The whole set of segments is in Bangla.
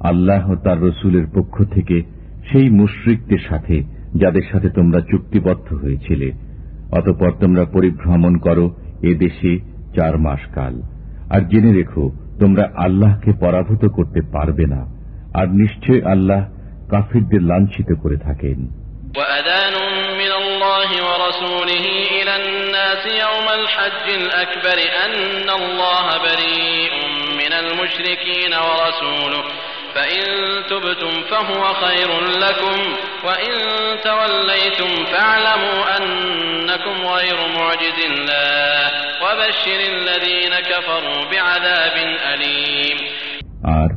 আল্লাহ ও তার রসুলের পক্ষ থেকে সেই মুশ্রিকদের সাথে যাদের সাথে তোমরা চুক্তিবদ্ধ হয়েছিলে অতপর তোমরা পরিভ্রমণ করো এ দেশে চার মাস কাল আর জেনে রেখো তোমরা আল্লাহকে পরাভূত করতে পারবে না আর নিশ্চয় আল্লাহ কাফিরদের লাঞ্ছিত করে থাকেন وأذان من الله ورسوله إلى الناس يوم الحج الأكبر أن الله بريء من المشركين ورسوله فإن تبتم فهو خير لكم وإن توليتم فاعلموا أنكم غير معجز الله وبشر الذين كفروا بعذاب أليم আর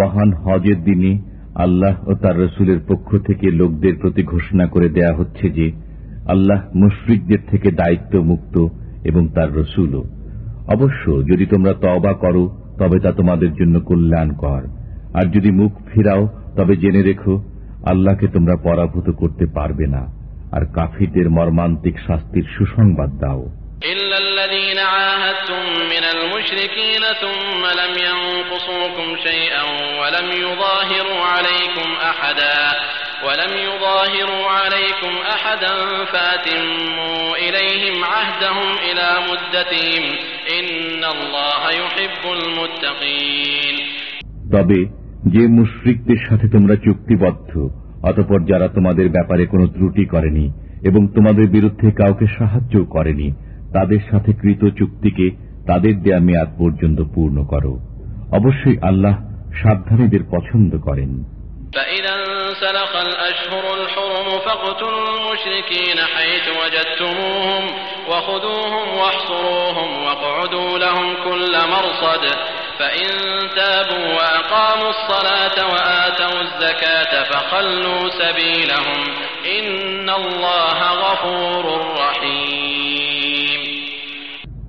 মহান হজের দিনে আল্লাহ ও তার রসুলের পক্ষ থেকে লোকদের প্রতি ঘোষণা করে দেয়া হচ্ছে যে আল্লাহ মুশ্রিকদের থেকে দায়িত্ব মুক্ত এবং তার রসুলও অবশ্য যদি তোমরা তবা করো তবে তা তোমাদের জন্য কল্যাণকর আর যদি মুখ ফিরাও তবে জেনে রেখো আল্লাহকে তোমরা পরাভূত করতে পারবে না আর কাফিরদের মর্মান্তিক শাস্তির সুসংবাদ দাও إلا الذين عاهدتم من المشركين ثم لم ينقصوكم شيئا ولم يظاهروا عليكم أحدا ولم يظاهروا عليكم أحدا فاتموا إليهم عهدهم إلى مدتهم إن الله يحب المتقين তবে যে মুশ্রিকদের সাথে তোমরা চুক্তিবদ্ধ অতপর যারা তোমাদের ব্যাপারে কোনো ত্রুটি করেনি এবং তোমাদের বিরুদ্ধে কাউকে সাহায্য করেনি তাদের সাথে কৃত চুক্তিকে তাদের দেয়া মেয়াদ পর্যন্ত পূর্ণ করো অবশ্যই আল্লাহ সাবধানীদের পছন্দ করেন فإذا انسلخ الأشهر الحرم فاقتلوا المشركين حيث وجدتموهم وخذوهم واحصروهم واقعدوا لهم كل مرصد فإن تابوا وأقاموا الصلاة وآتوا الزكاة فخلوا سبيلهم إن الله غفور رحيم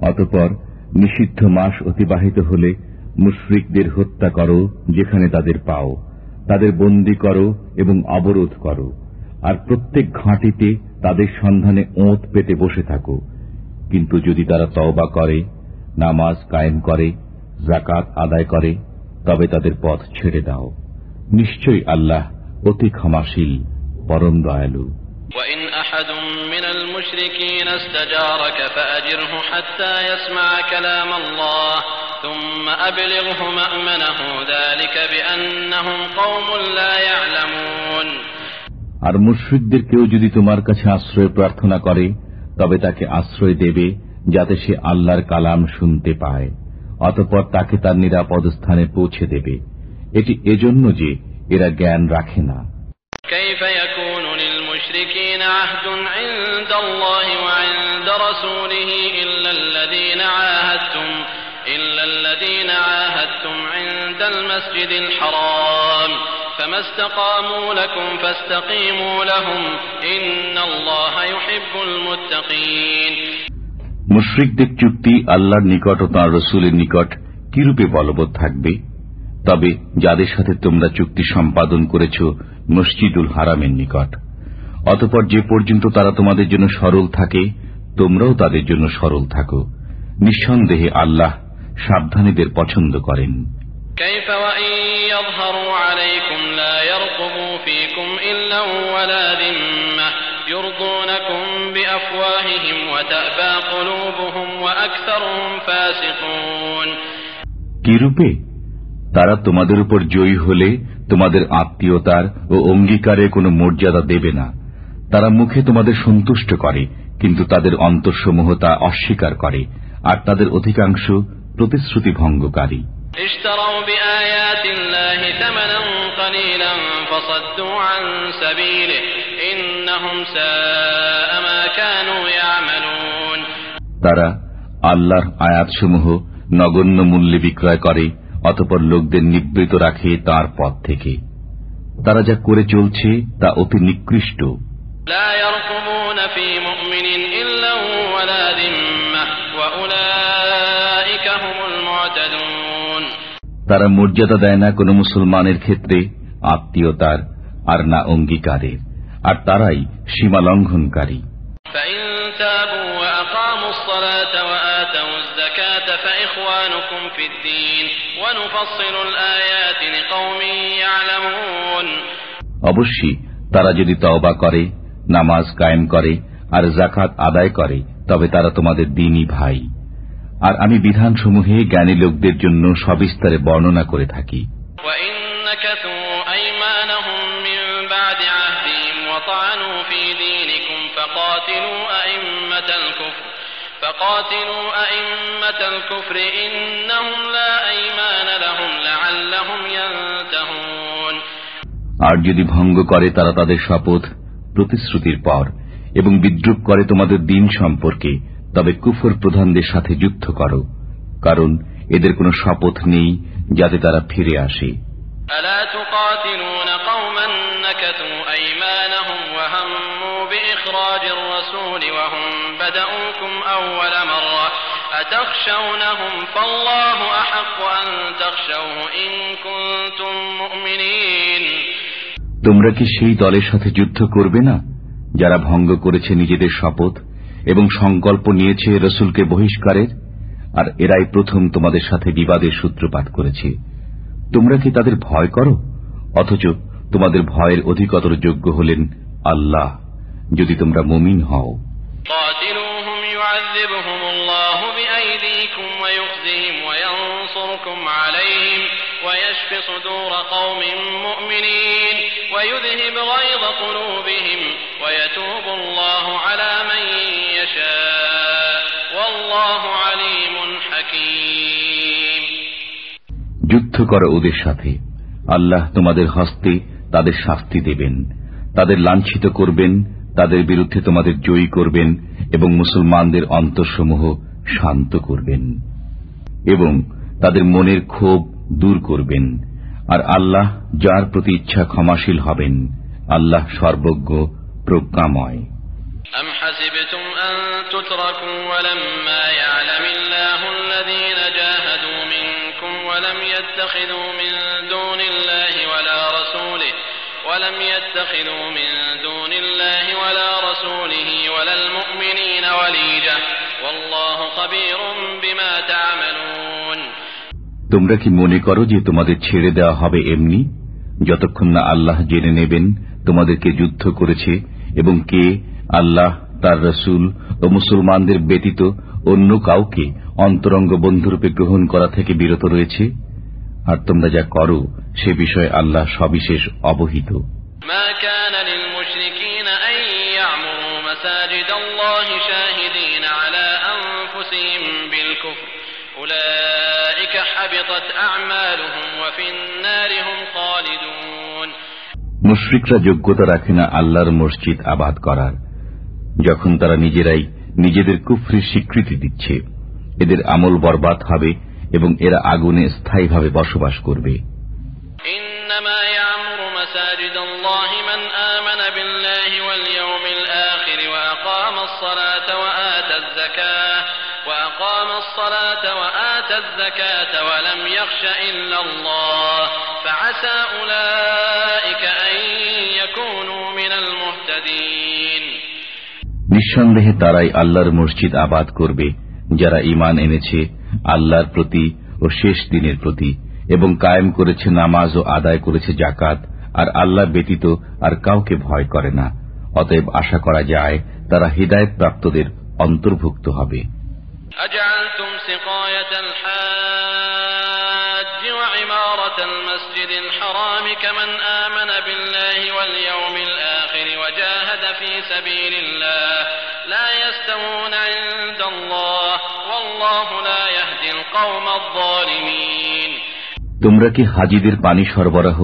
অতপর নিষিদ্ধ মাস অতিবাহিত হলে মুশরিকদের হত্যা করো যেখানে তাদের পাও তাদের বন্দি করো এবং অবরোধ করো আর প্রত্যেক ঘাঁটিতে তাদের সন্ধানে ওঁত পেতে বসে থাকো কিন্তু যদি তারা তওবা করে নামাজ কায়েম করে জাকাত আদায় করে তবে তাদের পথ ছেড়ে দাও নিশ্চয়ই আল্লাহ অতি ক্ষমাশীল পরম দয়ালু وإن أحد من المشركين استجارك فأجره حتى يسمع كلام الله ثم أبلغه مأمنه ذلك بأنهم قوم لا يعلمون আর মুশ্রিকদের কেউ যদি তোমার কাছে আশ্রয় প্রার্থনা করে তবে তাকে আশ্রয় দেবে যাতে সে আল্লাহর কালাম শুনতে পায় অতপর তাকে তার নিরাপদ স্থানে পৌঁছে দেবে। এটি এজন্য যে এরা জ্ঞান রাখে না। كيف يكون للمشركين عهد عند الله وعند رسوله إلا الذين عاهدتم إلا الذين عاهدتم عند المسجد الحرام فما استقاموا لكم فاستقيموا لهم إن الله يحب المتقين মুশ্রিকদের চুক্তি আল্লাহর নিকট ও তাঁর রসুলের নিকট কিরূপে বলবৎ থাকবে তবে যাদের সাথে তোমরা চুক্তি সম্পাদন করেছ মসজিদুল হারামের নিকট অতপর যে পর্যন্ত তারা তোমাদের জন্য সরল থাকে তোমরাও তাদের জন্য সরল থাকো নিঃসন্দেহে আল্লাহ সাবধানীদের পছন্দ করেন كيف কিরূপে তারা তোমাদের উপর জয়ী হলে তোমাদের আত্মীয়তার ও অঙ্গীকারে কোনো মর্যাদা দেবে না তারা মুখে তোমাদের সন্তুষ্ট করে কিন্তু তাদের অন্তঃসমূহ তা অস্বীকার করে আর তাদের অধিকাংশ প্রতিশ্রুতি ভঙ্গকারী اشتروا তারা আল্লাহর আয়াতসমূহ নগণ্য মূল্যে বিক্রয় করে অতপর লোকদের নিবৃত রাখে তার পথ থেকে। তারা যা করে চলছে তা অতি নিকৃষ্ট। তারা মর্যাদা দেয় না কোন মুসলমানের ক্ষেত্রে আত্মীয়তার আর না অঙ্গীকারের। আর তারাই সীমা লঙ্ঘনকারী। অবশ্যই তারা যদি তওবা করে নামাজ কায়েম করে আর জাকাত আদায় করে তবে তারা তোমাদের দিনই ভাই। আর আমি বিধানসমূহে জ্ঞানী লোকদের জন্য সবিস্তারে বর্ণনা করে থাকি। فقاتلوا أئمة الكفر إنهم لا أيمان لهم لعلهم ينتهون আর যদি ভঙ্গ করে তারা তাদের শপথ প্রতিশ্রুতির পর এবং বিদ্রুপ করে তোমাদের দিন সম্পর্কে তবে কুফর প্রধানদের সাথে যুদ্ধ করো কারণ এদের কোনো শপথ নেই যাতে তারা ফিরে আসে ألا تقاتلون قوما نكثوا أيمانهم وهموا بإخراج الرسول وهم بدأوكم أول مرة أتخشونهم فالله أحق أن تخشوه إن كنتم مؤمنين তোমরা কি সেই দলের সাথে যুদ্ধ করবে না যারা ভঙ্গ করেছে নিজেদের শপথ এবং সংকল্প নিয়েছে রসুলকে বহিষ্কারের আর এরাই প্রথম তোমাদের সাথে বিবাদের সূত্রপাত করেছে তোমরা কি তাদের ভয় করো অথচ তোমাদের ভয়ের অধিকতর যোগ্য হলেন আল্লাহ যদি তোমরা মুমিন হও قاتلوهم يعذبهم الله بأيديكم ويخزهم وينصركم عليهم ويشف صدور قوم مؤمنين ويذهب غيظ قلوبهم ويتوب الله على من يشاء والله عليم حكيم যুদ্ধ করো ওদের সাথে আল্লাহ তোমাদের হস্তে তাদের শাস্তি দেবেন তাদের লাঞ্ছিত করবেন তাদের বিরুদ্ধে তোমাদের জয়ী করবেন এবং মুসলমানদের অন্তঃসমূহ শান্ত করবেন এবং তাদের মনের ক্ষোভ দূর করবেন আর আল্লাহ যার প্রতি ইচ্ছা ক্ষমাশীল হবেন আল্লাহ সর্বজ্ঞ প্রজ্ঞাময় أم حسبتم أن تتركوا ولما يعلم الله الذين جاهدوا منكم ولم يتخذوا من ولم يتخذوا من دون الله ولا رسوله ولا المؤمنين وليجة والله خبير بما تعملون তোমরা কি মনে করো যে তোমাদের ছেড়ে দেওয়া হবে এমনি যতক্ষণ না আল্লাহ জেনে নেবেন তোমাদেরকে যুদ্ধ করেছে এবং কে আল্লাহ তার রসুল ও মুসলমানদের ব্যতীত অন্য কাউকে অন্তরঙ্গ বন্ধুরূপে গ্রহণ করা থেকে বিরত রয়েছে আর তোমরা যা করো সে বিষয়ে আল্লাহ সবিশেষ অবহিত ما كان للمشركين أن يعمروا مساجد الله شاهدين على أنفسهم بالكفر أولئك حبطت أعمالهم وفي النار هم خالدون মুশ্রিকরা যোগ্যতা রাখে না আল্লাহর মসজিদ আবাদ করার যখন তারা নিজেরাই নিজেদের কুফরির স্বীকৃতি দিচ্ছে এদের আমল বরবাদ হবে এবং এরা আগুনে স্থায়ীভাবে বসবাস করবে। নিঃসন্দেহে তারাই আল্লাহর মসজিদ আবাদ করবে যারা ইমান এনেছে আল্লাহর প্রতি ও শেষ দিনের প্রতি এবং কায়েম করেছে নামাজ ও আদায় করেছে জাকাত আর আল্লাহ ব্যতীত আর কাউকে ভয় করে না অতএব আশা করা যায় তারা হৃদায়ত প্রাপ্তদের অন্তর্ভুক্ত হবে أجعلتم سقاية الحاج وعمارة المسجد الحرام كمن آمن بالله واليوم الآخر وجاهد في سبيل الله لا يستوون عند الله والله لا يهدي القوم الظالمين তোমরা কি হাজিদের পানি সরবরাহ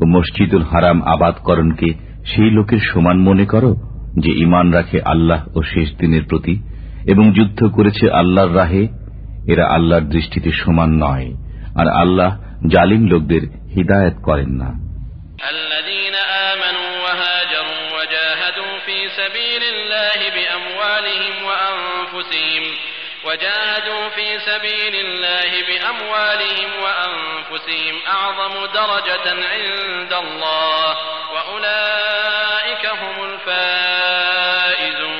ও মসজিদুল হারাম আবাদকরণকে সেই লোকের সমান মনে করো যে ইমান রাখে আল্লাহ ও শেষ দিনের প্রতি এবং যুদ্ধ করেছে আল্লাহর রাহে এরা আল্লাহর দৃষ্টিতে সমান নয় আর আল্লাহ জালিম লোকদের হিদায়ত করেন না وجاهدوا في سبيل الله بأموالهم وأنفسهم أعظم درجة عند الله وأولئك هم الفائزون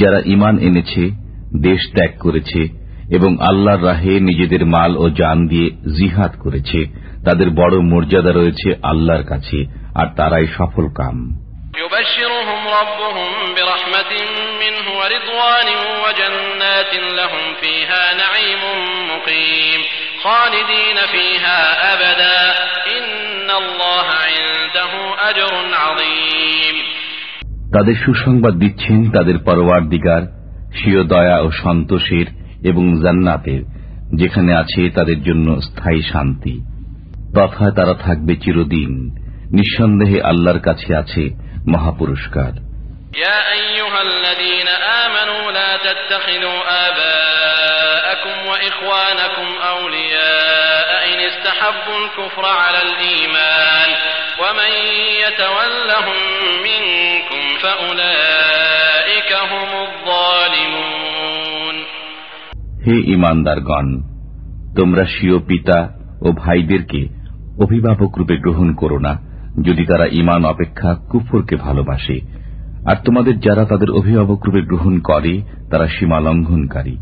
যারা ইমান এনেছে দেশ ত্যাগ করেছে এবং আল্লাহর রাহে নিজেদের মাল ও জান দিয়ে জিহাদ করেছে তাদের বড় মর্যাদা রয়েছে আল্লাহর কাছে আর তারাই সফল কাম ورضوان وجنات لهم فيها نعيم مقيم خالدين فيها أبدا إن الله عنده أجر عظيم তাদের সুসংবাদ দিচ্ছেন তাদের পরওয়ার দিগার স্বীয় দয়া ও সন্তোষের এবং জান্নাতের যেখানে আছে তাদের জন্য স্থায়ী শান্তি তথা তারা থাকবে চিরদিন নিঃসন্দেহে আল্লাহর কাছে আছে মহাপুরস্কার يا أيها الذين آمنوا لا تتخذوا آباءكم وإخوانكم أولياء إن استحبوا الكفر على الإيمان ومن يتولهم منكم فأولئك هم الظالمون হে ইমানদারগণ তোমরা স্বীয় পিতা ও ভাইদেরকে অভিভাবক রূপে গ্রহণ করো না যদি তারা ইমান অপেক্ষা কুফরকে ভালোবাসে আর তোমাদের যারা তাদের অভিভাবক রূপে গ্রহণ করে তারা সীমা লঙ্ঘনকারী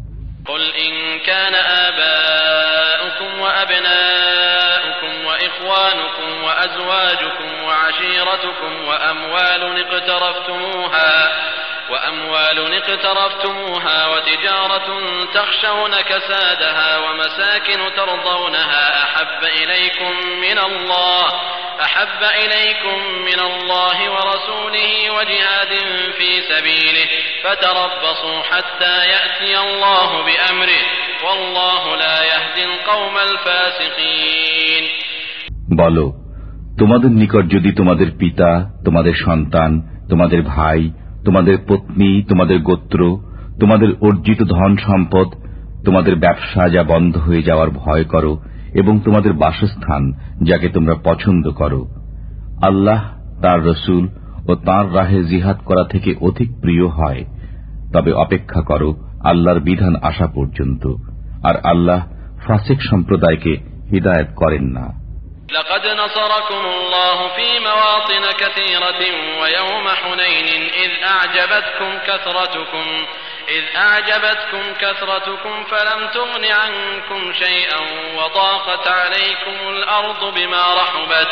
قل إن كان آباؤكم وأبناؤكم وإخوانكم وأزواجكم وعشيرتكم وأموال اقترفتموها وأموال اقترفتموها وتجارة تخشون كسادها ومساكن ترضونها أحب إليكم من الله أحب إليكم من الله ورسوله وجهاد في سبيله فتربصوا حتى يأتي الله بأمره والله لا يهدي القوم الفاسقين বলো তোমাদের নিকট যদি তোমাদের পিতা তোমাদের সন্তান তোমাদের ভাই তোমাদের পত্নী তোমাদের গোত্র তোমাদের অর্জিত ধন সম্পদ তোমাদের ব্যবসা যা বন্ধ হয়ে যাওয়ার ভয় করো এবং তোমাদের বাসস্থান যাকে তোমরা পছন্দ করো আল্লাহ তার রসুল ও তার রাহে জিহাদ করা থেকে অধিক প্রিয় হয় তবে অপেক্ষা করো আল্লাহর বিধান আসা পর্যন্ত আর আল্লাহ ফাসেক সম্প্রদায়কে হিদায়ত করেন না لقد نصركم الله في مواطن كثيرة ويوم حنين إذ أعجبتكم كثرتكم إذ أعجبتكم كثرتكم فلم تغن عنكم شيئا وضاقت عليكم الأرض بما رحبت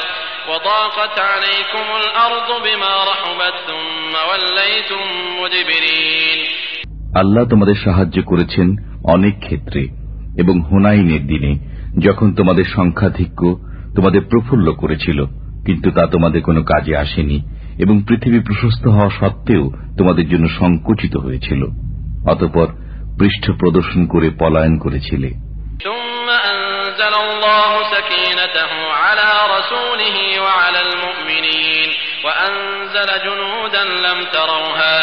وضاقت عليكم الأرض بما رحبت ثم وليتم مدبرين আল্লাহ তোমাদের সাহায্য করেছেন অনেক ক্ষেত্রে এবং হুনাইনের দিনে যখন তোমাদের সংখ্যাধিক্য তোমাদের প্রফুল্ল করেছিল কিন্তু তা তোমাদের কোনো কাজে আসেনি এবং পৃথিবী প্রশস্ত হওয়া সত্ত্বেও তোমাদের জন্য সংকুচিত হয়েছিল অতপর পৃষ্ঠ প্রদর্শন করে পলায়ন করেছিলে ثم أنزل الله سكينته على رسوله وعلى المؤمنين وأنزل جنودا لم تروها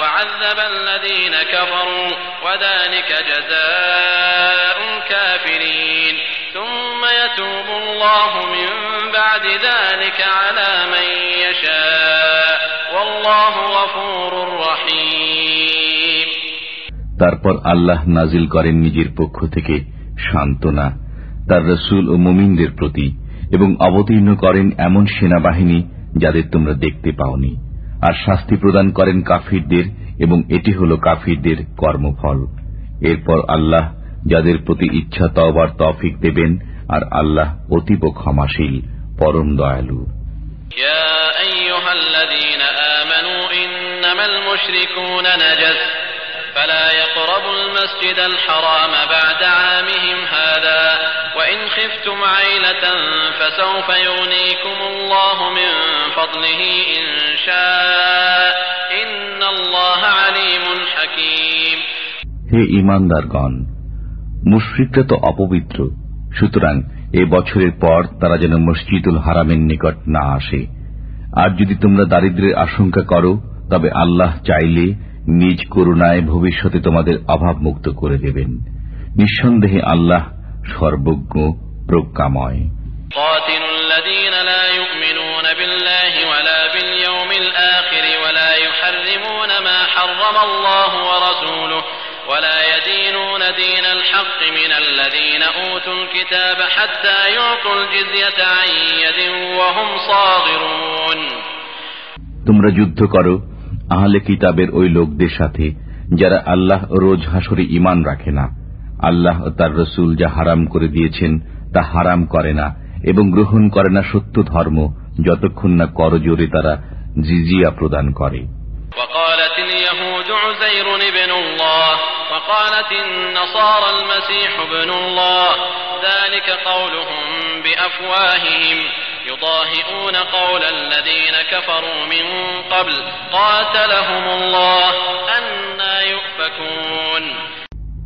وعذب الذين كفروا وذلك جزاء الكافرين ثم يتوب الله من بعد ذلك على من يشاء والله غفور رحيم তারপর আল্লাহ নাজিল করেন নিজের পক্ষ থেকে সান্ত্বনা তার রসুল ও মুমিনদের প্রতি এবং অবতীর্ণ করেন এমন সেনাবাহিনী যাদের তোমরা দেখতে পাওনি আর শাস্তি প্রদান করেন কাফিরদের এবং এটি হল কাফিরদের কর্মফল এরপর আল্লাহ যাদের প্রতি ইচ্ছা তওবার তফিক দেবেন আর আল্লাহ অতীব ক্ষমাশীল পরম দয়ালু يا أيها الذين آمنوا إنما المشركون نجس فلا يقربوا المسجد الحرام بعد عامهم هذا وإن خفتم عيلة فسوف يغنيكم الله من فضله إن شاء إن الله عليم حكيم হে ইমানদারগণ মুশ্রিকরা তো অপবিত্র সুতরাং এ বছরের পর তারা যেন মসজিদুল হারামের নিকট না আসে আর যদি তোমরা দারিদ্রের আশঙ্কা করো তবে আল্লাহ চাইলে নিজ করুণায় ভবিষ্যতে তোমাদের অভাব মুক্ত করে দেবেন নিঃসন্দেহে আল্লাহ সর্বজ্ঞ প্রজ্ঞাময় قاتلوا الذين لا يؤمنون بالله ولا باليوم الآخر ولا يحرمون ما حرم الله ورسوله ولا يدينون دين الحق من الذين أوتوا الكتاب حتى يعطوا الجزية عن يد وهم صاغرون তোমরা যুদ্ধ করো আহলে কিতাবের ওই লোকদের সাথে যারা আল্লাহ ও রোজ হাসরে ইমান রাখে না আল্লাহ ও তার রসুল যা হারাম করে দিয়েছেন তা হারাম করে না এবং গ্রহণ করে না সত্য ধর্ম যতক্ষণ না করজোরে তারা জিজিয়া প্রদান করে وقالت اليهود عزير ابن الله وقالت النصارى المسيح ابن الله ذلك قولهم بأفواههم يضاهئون قول الذين كفروا من قبل قاتلهم الله أنا يؤفكون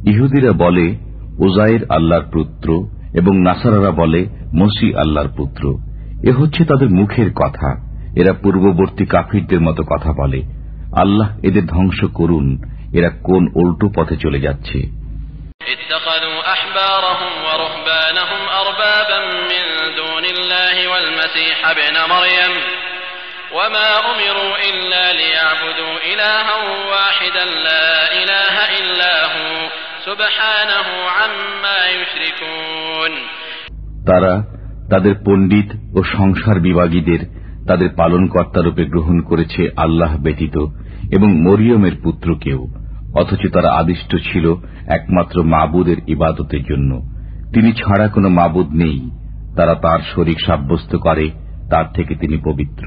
ইহুদিরা বলে ওজাইর আল্লাহর পুত্র এবং নাসারারা বলে মসি আল্লাহর পুত্র এ হচ্ছে তাদের মুখের কথা এরা পূর্ববর্তী কাফিরদের মতো কথা বলে আল্লাহ এদের ধ্বংস করুন এরা কোন উল্টো পথে চলে যাচ্ছে وما أمروا إلا ليعبدوا إلها واحدا لا إله إلا هو سبحانه عما يشركون তারা তাদের পণ্ডিত ও সংসার বিভাগীদের তাদের পালনকর্তারূপে গ্রহণ করেছে আল্লাহ ব্যতীত এবং মরিয়মের পুত্রকেও অথচ তারা আদিষ্ট ছিল একমাত্র মাবুদের ইবাদতের জন্য তিনি ছাড়া কোনো মাবুদ নেই তারা তার শরীর সাব্যস্ত করে তার থেকে তিনি পবিত্র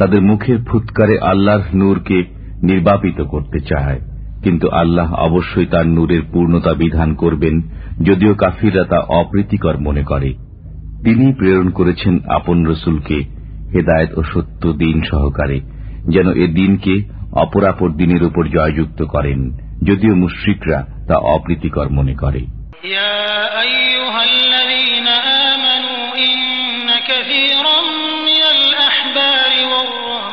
তাদের মুখের ফুৎকারে আল্লাহর নূরকে নির্বাপিত করতে চায় কিন্তু আল্লাহ অবশ্যই তার নূরের পূর্ণতা বিধান করবেন যদিও কাফিররা তা অপ্রীতিকর মনে করে তিনি প্রেরণ করেছেন আপন রসুলকে হেদায়ত ও সত্য দিন সহকারে যেন এ দিনকে অপরাপর দিনের উপর জয়যুক্ত করেন যদিও মুশ্রিকরা তা অপ্রীতিকর মনে করে يا أيها الذين آمنوا إن كثيرا من الأحبار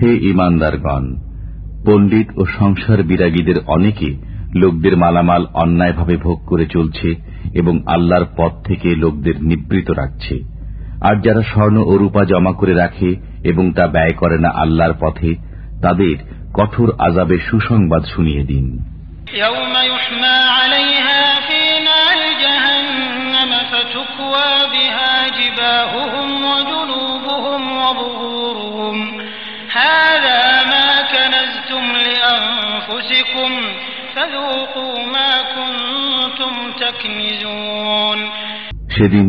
হে ইমানদারগণ পণ্ডিত ও সংসার বিরাগীদের অনেকে লোকদের মালামাল অন্যায়ভাবে ভোগ করে চলছে এবং আল্লাহর পথ থেকে লোকদের নিবৃত রাখছে আর যারা স্বর্ণ ও রূপা জমা করে রাখে এবং তা ব্যয় করে না আল্লাহর পথে তাদের কঠোর আজাবে সুসংবাদ শুনিয়ে দিন يوم يحمى عليها في نار جهنم فتكوى بها جباههم وجنوبهم وظهورهم সেদিন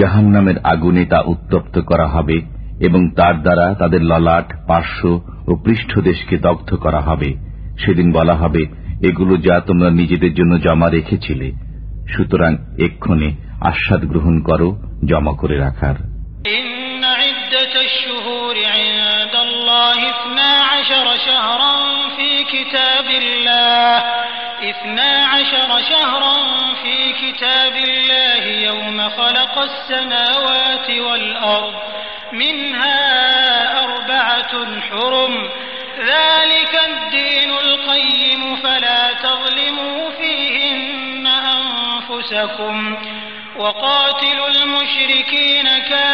জাহান নামের আগুনে তা উত্তপ্ত করা হবে এবং তার দ্বারা তাদের ললাট পার্শ্ব ও পৃষ্ঠদেশকে দগ্ধ করা হবে। সেদিন বলা হবে এগুলো যা তোমরা নিজেদের জন্য জমা রেখেছিলে সুতরাং এক্ষণে আস্বাদ গ্রহণ করো জমা করে রাখার। الله اثنا عشر شهرا في كتاب الله. اثنا عشر شهرا في كتاب الله يوم خلق السماوات والأرض. منها أربعة حرم. ذلك الدين القيم فلا تظلموا فيهن أنفسكم. وقاتلوا المشركين كافة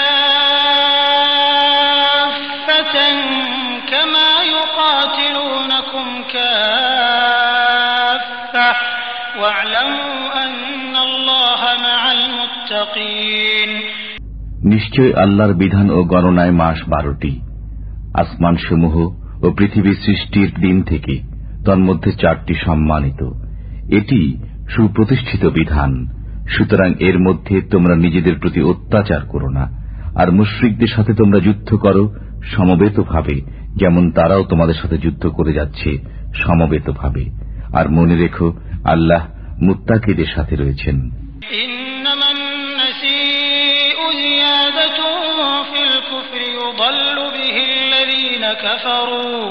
يقاتلونكم كافة واعلموا أن الله مع المتقين নিশ্চয় আল্লাহর বিধান ও গণনায় মাস বারোটি আসমানসমূহ ও পৃথিবী সৃষ্টির দিন থেকে তন্মধ্যে চারটি সম্মানিত এটি সুপ্রতিষ্ঠিত বিধান সুতরাং এর মধ্যে তোমরা নিজেদের প্রতি অত্যাচার করো না আর মুশ্রিকদের সাথে তোমরা যুদ্ধ করো সমবেতভাবে যেমন তারাও তোমাদের সাথে যুদ্ধ করে যাচ্ছে সমবেতভাবে আর মনে রেখো আল্লাহ মুত্তাকিদের সাথে রয়েছেন إنما النسيء زيادة في الكفر يضل به الذين كفروا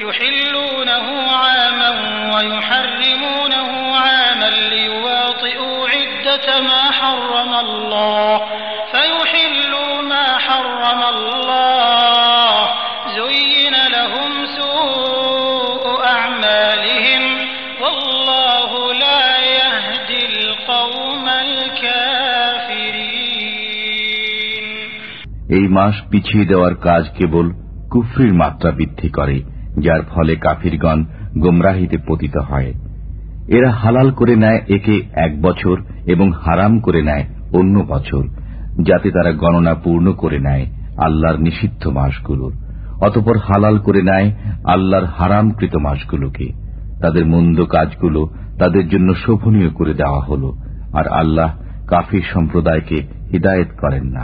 يحلونه عاما ويحرمونه عاما ليواطئوا عدة ما حرم الله فيحلوا ما حرم الله মাস পিছিয়ে দেওয়ার কাজ কেবল কুফরির মাত্রা বৃদ্ধি করে, যার ফলে কাফিরগণ গোমরাহিতে পতিত হয়। এরা হালাল করে নেয় একে এক বছর এবং হারাম করে নেয় অন্য বছর, যাতে তারা গণনা পূর্ণ করে নেয় আল্লাহর নিষিদ্ধ মাসগুলোর। অতপর হালাল করে নেয় আল্লাহর হারামকৃত মাসগুলোকে। তাদের মন্দ কাজগুলো তাদের জন্য শোভনীয় করে দেওয়া হল, আর আল্লাহ কাফির সম্প্রদায়কে হিদায়ত করেন না।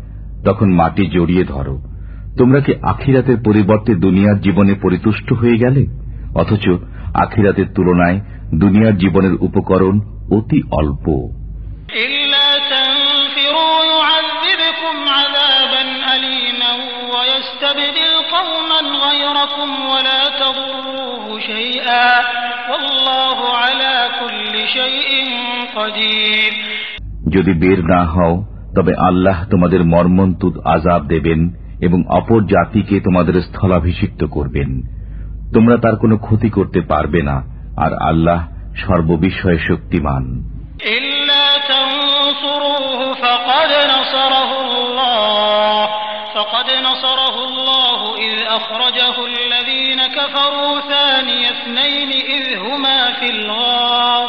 তখন মাটি জড়িয়ে ধরো। তোমরা কি আখিরাতের পরিবর্তে দুনিয়ার জীবনে পরিতুষ্ট হয়ে গেলে? অথচ আখিরাতের তুলনায় দুনিয়ার জীবনের উপকরণ অতি অল্প। যদি বের না হও তবে আল্লাহ তোমাদের মর্মন্তুদ আজাব দেবেন এবং অপর জাতিকে তোমাদের স্থলাভিষিক্ত করবেন তোমরা তার কোনো ক্ষতি করতে পারবে না আর আল্লাহ সর্ববিষয়ে শক্তিমান إلا تنصروه فقد نصره الله فقد نصره الله إذ أخرجه الذين كفروا ثاني اثنين إذ هما في الغار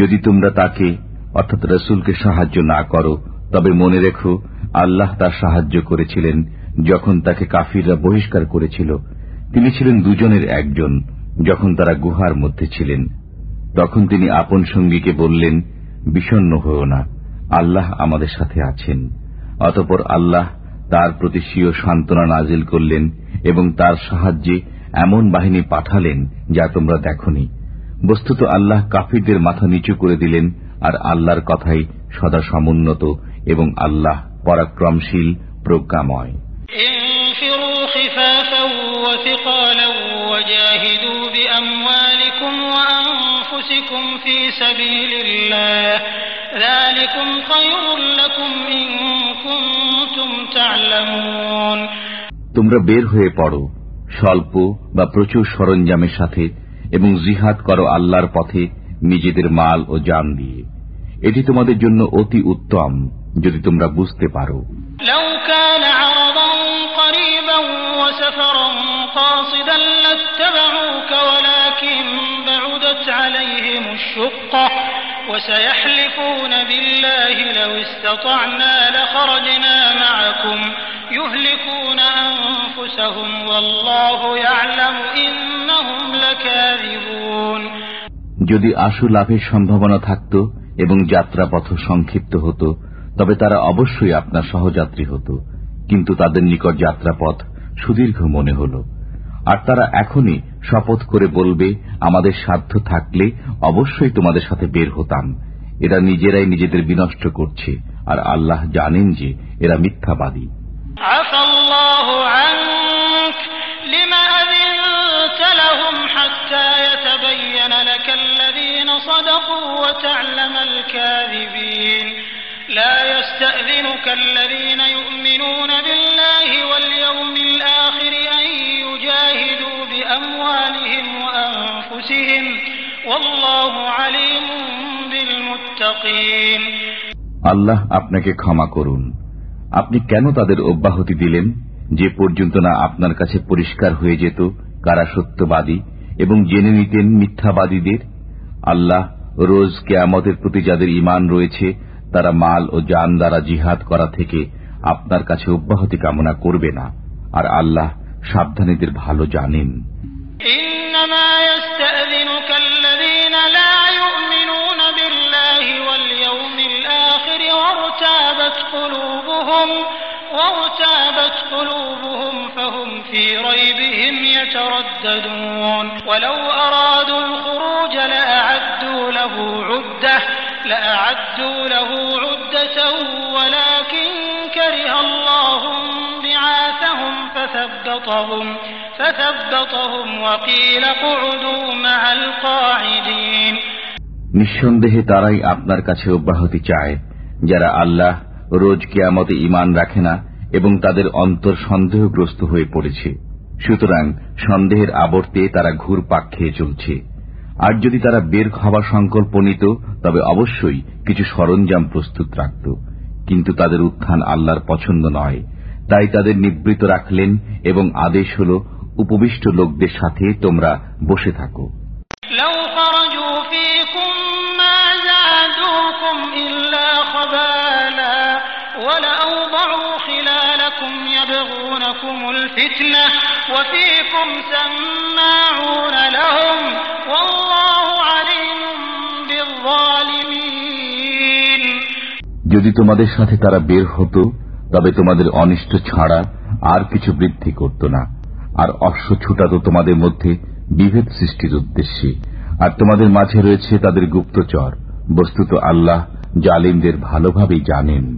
যদি তোমরা তাকে, অর্থাৎ রসুলকে সাহায্য না করো, তবে মনে রেখো, আল্লাহ তার সাহায্য করেছিলেন যখন তাকে কাফিররা বহিষ্কার করেছিল। তিনি ছিলেন দুজনের একজন, যখন তারা গুহার মধ্যে ছিলেন। তখন তিনি আপন সঙ্গীকে বললেন বিষণ্ন হও না, আল্লাহ আমাদের সাথে আছেন। অতপর আল্লাহ তার প্রতি স্বীয় সান্ত্বনা নাজিল করলেন এবং তার সাহায্যে এমন বাহিনী পাঠালেন যা তোমরা দেখনি। বস্তুত আল্লাহ কাফিরদের মাথা নিচু করে দিলেন আর আল্লাহর কথাই সদা সমুন্নত এবং আল্লাহ পরাক্রমশীল প্রজ্ঞাময়। তোমরা বের হয়ে পড়ো স্বল্প বা প্রচুর সরঞ্জামের সাথে এবং জিহাদ করো আল্লাহর পথে নিজেদের মাল ও জান দিয়ে এটি তোমাদের জন্য অতি উত্তম যদি তোমরা বুঝতে পারো لو كان عرضا قريبا وسفرا قاصدا لاتبعوك ولكن بعدت عليهم الشقة وسيحلفون بالله لو استطعنا لخرجنا معكم يهلكون أنفسهم والله يعلم إنهم لكاذبون যদি আশু লাভের সম্ভাবনা থাকত এবং যাত্রাপথ সংক্ষিপ্ত হতো তবে তারা অবশ্যই আপনার সহযাত্রী হতো কিন্তু তাদের নিকট যাত্রাপথ সুদীর্ঘ মনে হল আর তারা এখনই শপথ করে বলবে আমাদের সাধ্য থাকলে অবশ্যই তোমাদের সাথে বের হতাম এরা নিজেরাই নিজেদের বিনষ্ট করছে আর আল্লাহ জানেন যে এরা মিথ্যাবাদী عفى الله عنك لم أذنت لهم حتى يتبين لك الذين صدقوا وتعلم الكاذبين لا يستأذنك الذين يؤمنون بالله واليوم الآخر أن يجاهدوا بأموالهم وأنفسهم والله عليم بالمتقين আল্লাহ আপনাকে ক্ষমা করুন আপনি কেন তাদের অব্যাহতি দিলেন যে পর্যন্ত না আপনার কাছে পরিষ্কার হয়ে যেত কারা সত্যবাদী এবং জেনে নিতেন মিথ্যাবাদীদের আল্লাহ রোজ কেয়ামতের প্রতি যাদের ইমান রয়েছে তারা মাল ও যান দ্বারা জিহাদ করা থেকে আপনার কাছে অব্যাহতি কামনা করবে না আর আল্লাহ সাবধানীদের ভালো জানেন إنما يستأذنك الذين لا يؤمنون بالله واليوم الآخر وارتابت قلوبهم وارتابت قلوبهم فهم في ريبهم يترددون ولو أرادوا الخروج لأعدوا له عدة لأعدوا له عدة ولكن كره الله بعاثهم فثبطهم فثبطهم وقيل اقعدوا مع القاعدين নিঃসন্দেহে তারাই আপনার কাছে অব্যাহতি চায় যারা আল্লাহ রোজ কেয়ামতে ইমান রাখে না এবং তাদের অন্তর সন্দেহগ্রস্ত হয়ে পড়েছে সুতরাং সন্দেহের আবর্তে তারা ঘুরপাক খেয়ে চলছে আর যদি তারা বের হওয়ার সংকল্প নিত, তবে অবশ্যই কিছু সরঞ্জাম প্রস্তুত রাখত। কিন্তু তাদের উত্থান আল্লাহর পছন্দ নয়। তাই তাদের নিবৃত রাখলেন এবং আদেশ হল, উপবিষ্ট লোকদের সাথে তোমরা বসে থাকো। لو خرجوا فيكم ما زادوكم إلا خبالا ولأوضعوا خلالكم يبغونكم الفتنة وفيكم سماعون لهم والله عليم بالظالمين যদি তোমাদের সাথে তারা বের হতো তবে তোমাদের অনিষ্ট ছাড়া আর কিছু বৃদ্ধি করত না আর অশ্ব ছুটাতো তোমাদের মধ্যে বিভেদ সৃষ্টির উদ্দেশ্যে আর তোমাদের মাঝে রয়েছে তাদের গুপ্তচর বস্তুত আল্লাহ জালিমদের ভালোভাবেই জানেন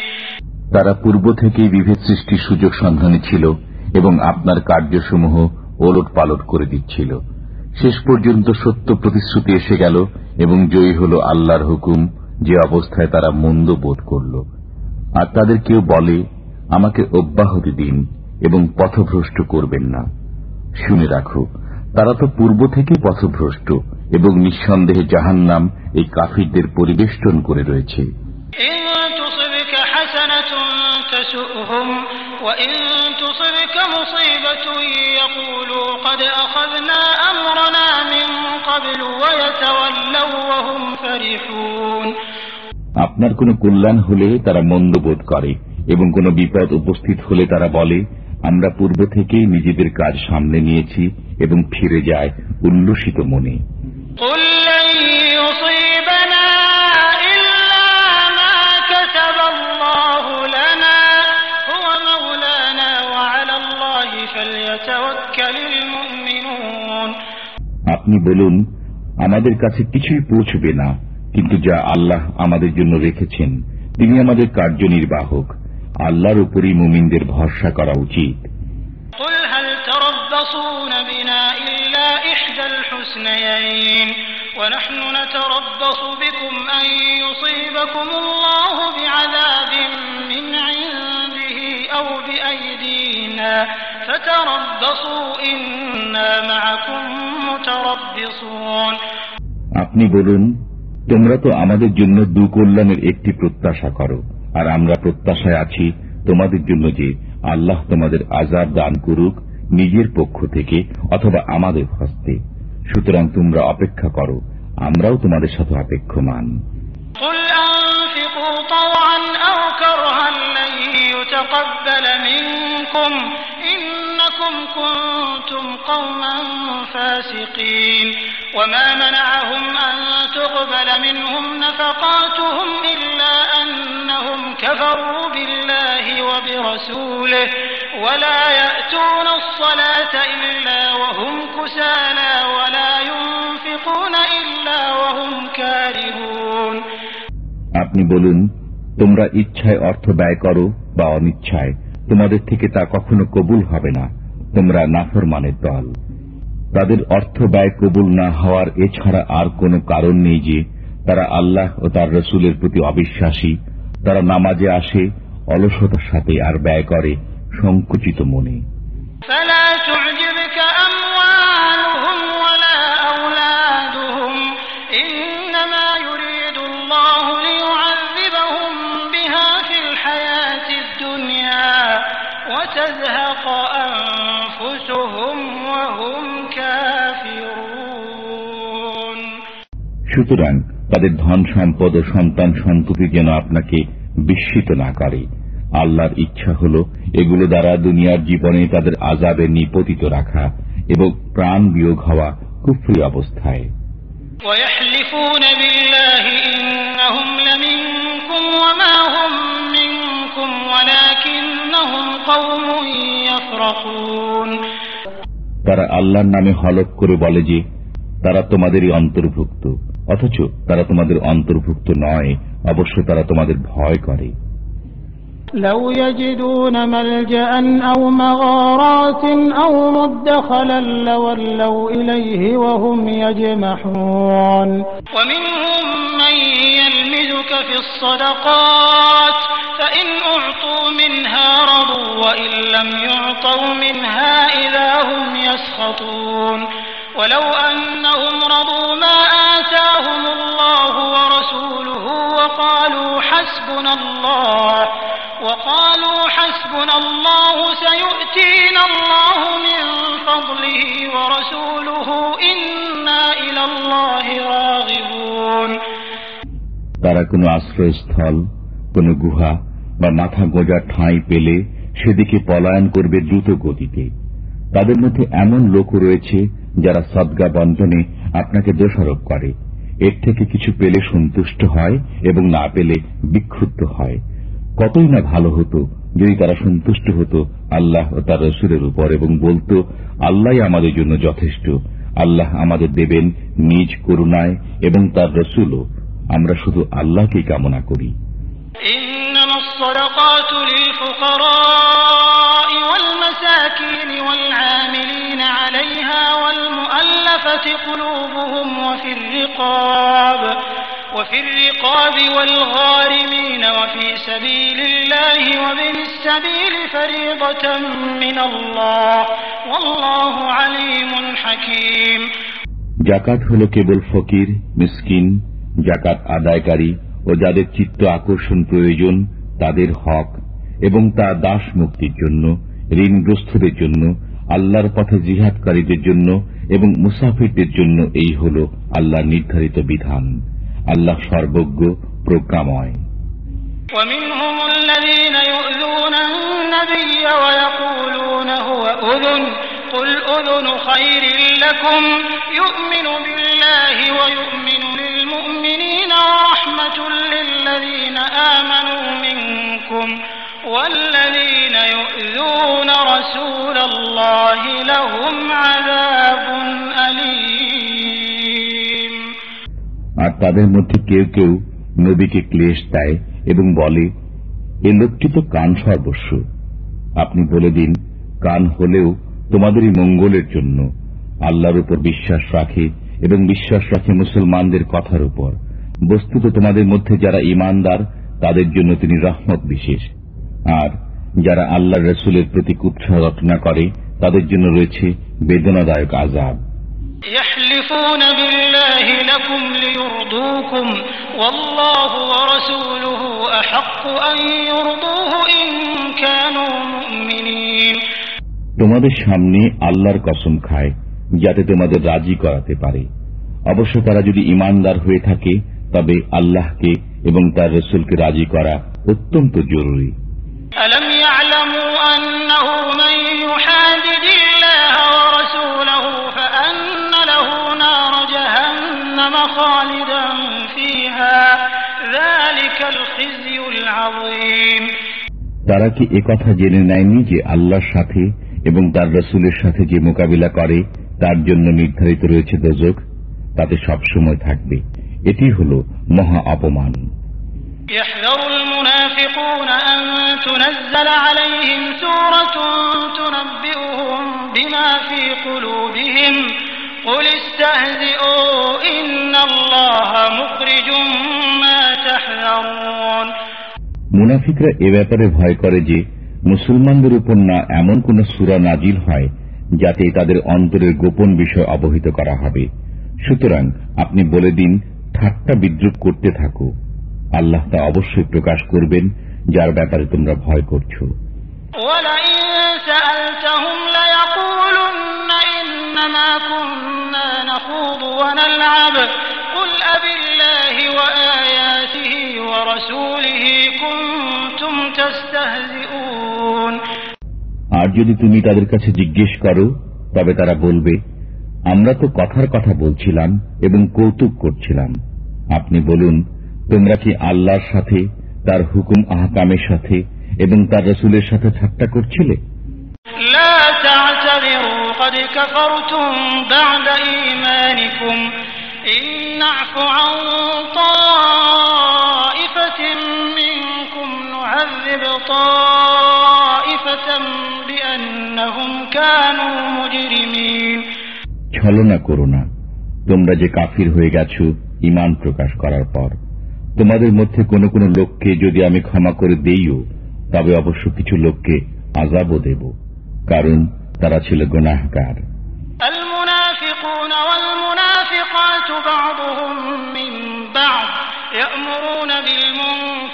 তারা পূর্ব থেকেই বিভেদ সৃষ্টির সুযোগ সন্ধানে ছিল এবং আপনার কার্যসমূহ ওলট পালট করে দিচ্ছিল। শেষ পর্যন্ত সত্য প্রতিশ্রুতি এসে গেল এবং জয়ী হল আল্লাহর হুকুম যে অবস্থায় তারা মন্দ বোধ করল। আর তাদের কেউ বলে, আমাকে অব্যাহতি দিন এবং পথভ্রষ্ট করবেন না। শুনে রাখো, তারা তো পূর্ব থেকে পথভ্রষ্ট এবং নিঃসন্দেহে জাহান্নাম এই কাফিরদের পরিবেষ্টন করে রয়েছে। تسؤهم وإن تصبك مصيبة يقولوا قد أخذنا أمرنا من قبل ويتولوا وهم فرحون আপনার কোনো কল্যাণ হলে তারা মন্দ বোধ করে এবং কোনো বিপদ উপস্থিত হলে তারা বলে আমরা পূর্ব থেকেই নিজেদের কাজ সামনে নিয়েছি এবং ফিরে যায় উল্লসিত মনে আপনি বলুন আমাদের কাছে কিছুই পৌঁছবে না কিন্তু যা আল্লাহ আমাদের জন্য রেখেছেন তিনি আমাদের কার্যনির্বাহক আল্লাহর উপরই মুমিনদের ভরসা করা উচিত قل هل تربصون بنا إلا إحدى الحسنيين ونحن نتربص بكم أن يصيبكم الله بعذاب من عنده أو بأيدينا فتربصوا إنا معكم متربصون আপনি বলুন তোমরা তো আমাদের জন্য দুকল্যাণের একটি প্রত্যাশা করো আর আমরা প্রত্যাশায় আছি তোমাদের জন্য যে আল্লাহ তোমাদের আজাব দান করুক নিজের পক্ষ থেকে অথবা আমাদের হস্তে সুতরাং তোমরা অপেক্ষা করো আমরাও তোমাদের সাথে অপেক্ষমান قل أنفقوا طوعا أو كرها لن يتقبل منكم إنكم كنتم قوما فاسقين وما منعهم أن تقبل منهم نفقاتهم إلا أنهم كفروا بالله وبرسوله ولا يأتون الصلاة إلا وهم كسالى ولا ينفقون إلا وهم كارهون আপনি বলুন তোমরা ইচ্ছায় অর্থ ব্যয় করো বা অনিচ্ছায়। তোমাদের থেকে তা কখনো কবুল হবে না। তোমরা নাফরমানের দল। তাদের অর্থ ব্যয় কবুল না হওয়ার এছাড়া আর কোনো কারণ নেই যে, তারা আল্লাহ ও তার রসুলের প্রতি অবিশ্বাসী। তারা নামাজে আসে, অলসতার সাথে আর ব্যয় করে, সংকুচিত মনে। সুতরাং তাদের ধন সম্পদ ও সন্তান সন্ততি যেন আপনাকে বিস্মিত না করে। আল্লাহর ইচ্ছা হল এগুলো দ্বারা দুনিয়ার জীবনে তাদের আজাবে নিপতিত রাখা এবং প্রাণ বিয়োগ হওয়া কুফরি অবস্থায়। তারা আল্লাহর নামে হলক করে বলে যে তারা তোমাদেরই অন্তর্ভুক্ত অথচ তারা তোমাদের অন্তর্ভুক্ত নয় অবশ্য তারা তোমাদের ভয় করে لو يجدون ملجأ أو مغارات أو مدخلا لولوا إليه وهم يجمحون ومنهم من يلمزك في الصدقات فإن أعطوا منها رضوا وإن لم يعطوا منها إذا هم يسخطون ولو أنهم رضوا ما آتاهم الله ورسوله وقالوا حسبنا الله وقالوا حسبنا الله سيؤتينا الله من فضله ورسوله إنا إلى الله راغبون তারা কোনো আশ্রয়স্থল কোনো গুহা বা মাথা গোজার ঠাঁই পেলে সেদিকে পলায়ন করবে দ্রুত গতিতে তাদের মধ্যে এমন লোক রয়েছে যারা সদ্গা বন্ধনে আপনাকে দোষারোপ করে। এর থেকে কিছু পেলে সন্তুষ্ট হয় এবং না পেলে বিক্ষুব্ধ হয়। কতই না ভালো হতো যদি তারা সন্তুষ্ট হতো আল্লাহ ও তার রসুরের উপর এবং বলতো, আল্লাহ আমাদের জন্য যথেষ্ট। আল্লাহ আমাদের দেবেন নিজ করুণায় এবং তার রসুলও। আমরা শুধু আল্লাহকেই কামনা করি। والمؤلفة قلوبهم وفي الرقاب وفي الرقاب والغارمين وفي سبيل الله وابن السبيل فريضة من الله والله عليم حكيم জাকাত হল কেবল ফকির মিসকিন জাকাত আদায়কারী ও যাদের চিত্ত আকর্ষণ প্রয়োজন তাদের হক এবং তা দাস মুক্তির জন্য ঋণগ্রস্তদের জন্য আল্লাহর পথে জিহাদকারীদের জন্য এবং মুসাফিরদের জন্য এই হল আল্লাহ নির্ধারিত বিধান আল্লাহ সর্বজ্ঞ প্রজ্ঞাময় ومنهم الذين يؤذون النبي ويقولون هو أذن قل أذن خير لكم يؤمن بالله ويؤمن للمؤمنين ورحمة للذين آمنوا منكم والذين يؤذون رسول الله لهم عذاب أليم আর তাদের মধ্যে কেউ কেউ নবীকে ক্লেশ দেয় এবং বলে এ লোকটি তো কান সর্বস্ব আপনি বলে দিন কান হলেও তোমাদেরই মঙ্গলের জন্য আল্লাহর উপর বিশ্বাস রাখে এবং বিশ্বাস রাখে মুসলমানদের কথার উপর বস্তুত তোমাদের মধ্যে যারা ইমানদার তাদের জন্য তিনি রহমত বিশেষ আর যারা আল্লাহ রসুলের প্রতি কুৎসা রচনা করে তাদের জন্য রয়েছে বেদনাদায়ক আজাব يحلفون بالله لكم ليرضوكم والله ورسوله أحق أن يرضوه إن كانوا مؤمنين তোমাদের সামনে আল্লাহর কসম খায় যাতে তোমাদের রাজি করাতে পারে অবশ্য তারা যদি ইমানদার হয়ে থাকে তবে আল্লাহকে এবং তার রসুলকে রাজি করা অত্যন্ত জরুরি। তারা কি একথা জেনে নেয়নি যে আল্লাহর সাথে এবং তার রসুলের সাথে যে মোকাবিলা করে তার জন্য নির্ধারিত রয়েছে দোজক? তাতে সবসময় থাকবে। এটি হল মহা অপমান يحذر المنافقون أن تنزل عليهم سورة تنبئهم بما في قلوبهم قل استهزئوا إن الله مخرج ما تحذرون মুনাফিকরা এ ব্যাপারে ভয় করে যে মুসলমানদের উপর না এমন কোন সুরা নাজিল হয় যাতে তাদের অন্তরের গোপন বিষয় অবহিত করা হবে সুতরাং আপনি বলে দিন ঠাট্টা বিদ্রুপ করতে থাকো। আল্লাহ তা অবশ্যই প্রকাশ করবেন যার ব্যাপারে তোমরা ভয় আর যদি তুমি তাদের কাছে জিজ্ঞেস করো তবে তারা বলবে আমরা তো কথার কথা বলছিলাম এবং কৌতুক করছিলাম আপনি বলুন তোমরা কি আল্লাহর সাথে তার হুকুম আহকামের সাথে এবং তার রসুলের সাথে ঠাট্টা করছিলে لا تعتذروا قد كفرتم بعد إيمانكم إن نعف عن طائفة منكم نعذب طائفة بأنهم كانوا مجرمين ছলনা করো না তোমরা যে কাফির হয়ে গেছো ইমান প্রকাশ করার পর তোমাদের মধ্যে কোনো কোনো লোককে যদি আমি ক্ষমা করে দেইও তবে অবশ্য কিছু লোককে আজাবও দেব কারণ তারা ছিল গুনাহগার المنافقون والمنافقات بعضهم من بعض يأمرون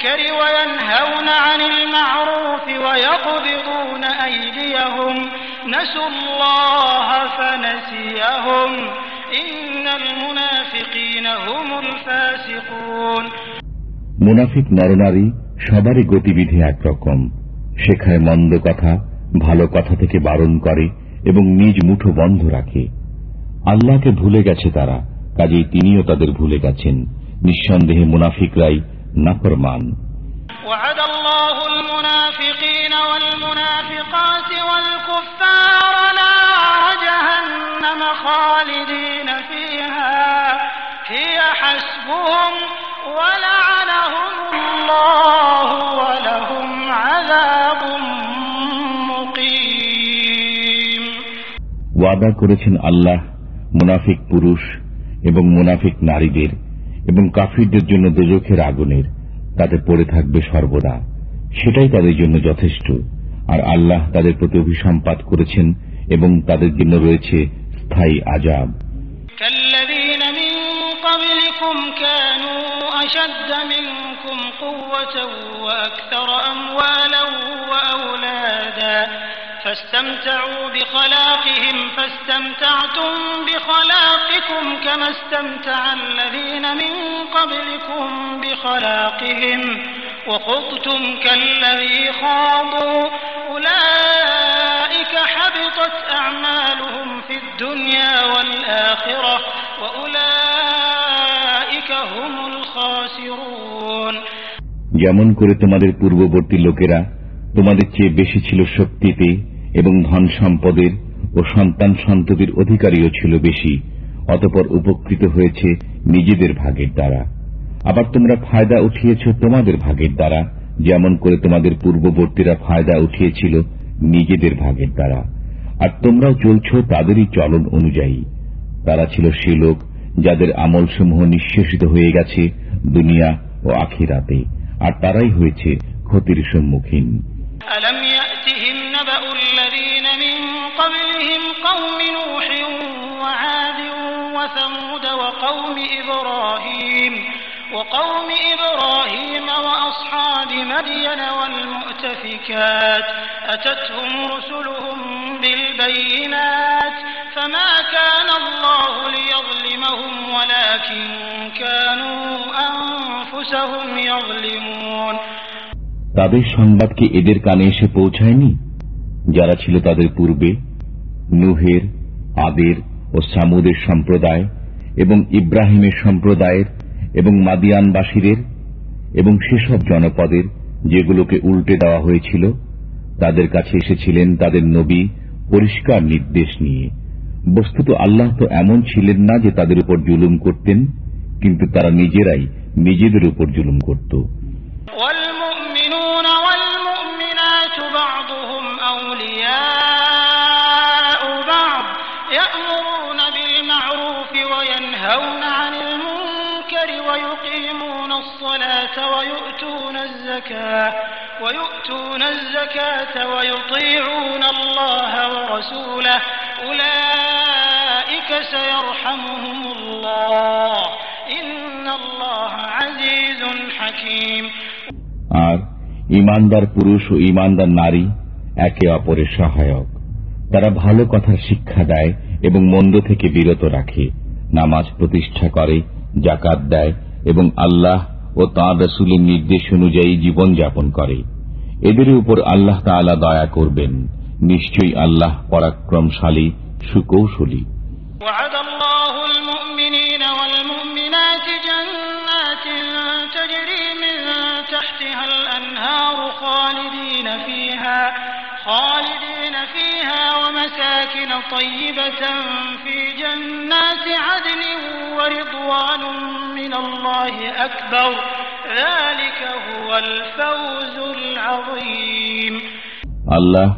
بالمنكر وينهون عن المعروف ويقبضون أيديهم نسوا الله فنسيهم إن المنافقين هم الفاسقون মুনাফিক নরনারী সবারই গতিবিধি একরকম শেখায় মন্দ কথা ভালো কথা থেকে বারণ করে এবং নিজ মুঠো বন্ধ রাখে আল্লাহকে ভুলে গেছে তারা কাজেই তিনিও তাদের ভুলে গেছেন নিঃসন্দেহে মুনাফিকরাই নাফরমান وعد الله المنافقين والمنافقات والكفار نار جهنم خالدين فيها هي حسبهم ولعنهم الله ولهم عذاب مقيم ওয়াদা করেছেন আল্লাহ মুনাফিক পুরুষ এবং মুনাফিক নারীদের এবং কাফিরদের জন্য দোজখের আগুনের তাতে পড়ে থাকবে সর্বদা সেটাই তাদের জন্য যথেষ্ট আর আল্লাহ তাদের প্রতি অভিসম্পাত করেছেন এবং তাদের জন্য রয়েছে স্থায়ী আজাব كالذين من قبلكم كانوا أشد منكم قوة وأكثر أموالا وأولادا فاستمتعوا بخلاقهم فاستمتعتم بخلاقكم كما استمتع الذين من قبلكم بخلاقهم وخضتم كالذي خاضوا أولئك حبطت أعمالهم في الدنيا والآخرة وأولئك هم الخاسرون যেমন করে তোমাদের পূর্ববর্তী লোকেরা তোমাদের চেয়ে বেশি ছিল শক্তিতে এবং ধন সম্পদের ও সন্তান সন্ততির অধিকারীও ছিল বেশি, অতপর উপকৃত হয়েছে নিজেদের ভাগের দ্বারা। আবার তোমরা ফায়দা উঠিয়েছ তোমাদের ভাগের দ্বারা, যেমন করে তোমাদের পূর্ববর্তীরা ফায়দা উঠিয়েছিল নিজেদের ভাগের দ্বারা। আর তোমরাও চলছ তাদেরই চলন অনুযায়ী। তারা ছিল সে লোক যাদের আমলসমূহ নিঃশেষিত হয়ে গেছে দুনিয়া ও আখিরাতে, আর তারাই হয়েছে ক্ষতির সম্মুখীন। قوم نوح وعاد وثمود وقوم إبراهيم وقوم إبراهيم وأصحاب مدين والمؤتفكات أتتهم رسلهم بالبينات فما كان الله ليظلمهم ولكن كانوا أنفسهم يظلمون তাদের সংবাদ কি এদের কানে এসে পৌঁছায়নি যারা ছিল তাদের পূর্বে নুহের আদের ও সামুদের সম্প্রদায় এবং ইব্রাহিমের সম্প্রদায়ের এবং মাদিয়ানবাসীদের এবং সেসব জনপদের যেগুলোকে উল্টে দেওয়া হয়েছিল তাদের কাছে এসেছিলেন তাদের নবী পরিষ্কার নির্দেশ নিয়ে বস্তুত আল্লাহ তো এমন ছিলেন না যে তাদের উপর জুলুম করতেন কিন্তু তারা নিজেরাই নিজেদের উপর জুলুম করত والمؤمنون والمؤمنات بعضهم أولياء الزكاة ويؤتون الزكاة ويطيعون الله ورسوله أولئك سيرحمهم الله إن الله عزيز حكيم আর ইমানদার পুরুষ ও ইমানদার নারী একে অপরের সহায়ক তারা ভালো কথার শিক্ষা দেয় এবং মন্দ থেকে বিরত রাখে নামাজ প্রতিষ্ঠা করে জাকাত দেয় এবং আল্লাহ ও তাঁর রসুলের নির্দেশ অনুযায়ী জীবন যাপন করে এদের উপর আল্লাহ তাআলা দয়া করবেন নিশ্চয়ই আল্লাহ পরাক্রমশালী সুকৌশলী وعد الله المؤمنين والمؤمنات جنات تجري من تحتها الأنهار خالدين فيها خالدين فيها ومساكن طيبة في جنات عدن ورضوان من الله أكبر ذلك هو الفوز العظيم আল্লাহ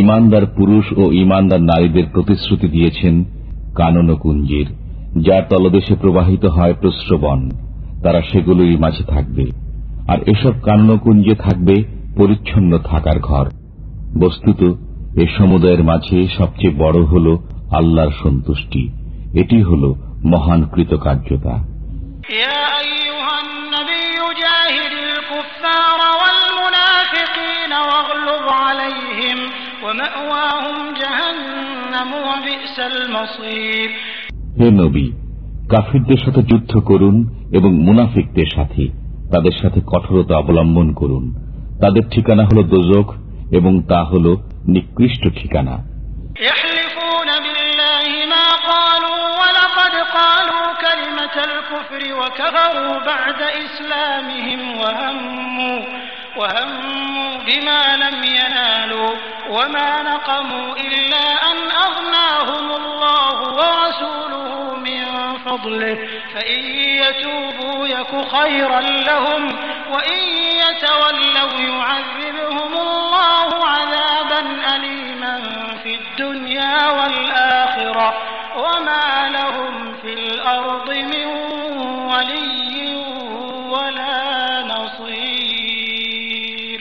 ইমানদার পুরুষ ও ইমানদার নারীদের প্রতিশ্রুতি দিয়েছেন কানন কুঞ্জির যার তলদেশে প্রবাহিত হয় প্রশ্রবণ তারা সেগুলোই মাঝে থাকবে আর এসব কাননকুঞ্জে থাকবে পরিচ্ছন্ন থাকার ঘর বস্তুত এ সমুদায়ের মাঝে সবচেয়ে বড় হল আল্লাহর সন্তুষ্টি। এটি হল মহান কৃতকার্যতা। হে নবী কাফিরদের সাথে যুদ্ধ করুন এবং মুনাফিকদের সাথে তাদের সাথে কঠোরতা অবলম্বন করুন। তাদের ঠিকানা হল দোজখ এবং তা হল নিকৃষ্ট ঠিকানা يحلفون بالله ما قالوا ولقد قالوا كلمة الكفر وكفروا بعد إسلامهم وهموا وهموا بما لم ينالوا وما نقموا إلا أن أغناهم الله ورسوله من فضله فإن يتوبوا يك خيرا لهم وإن يتولوا يعذبهم الله عذابا أليما في الدنيا والآخرة وما لهم في الأرض من ولي ولا نصير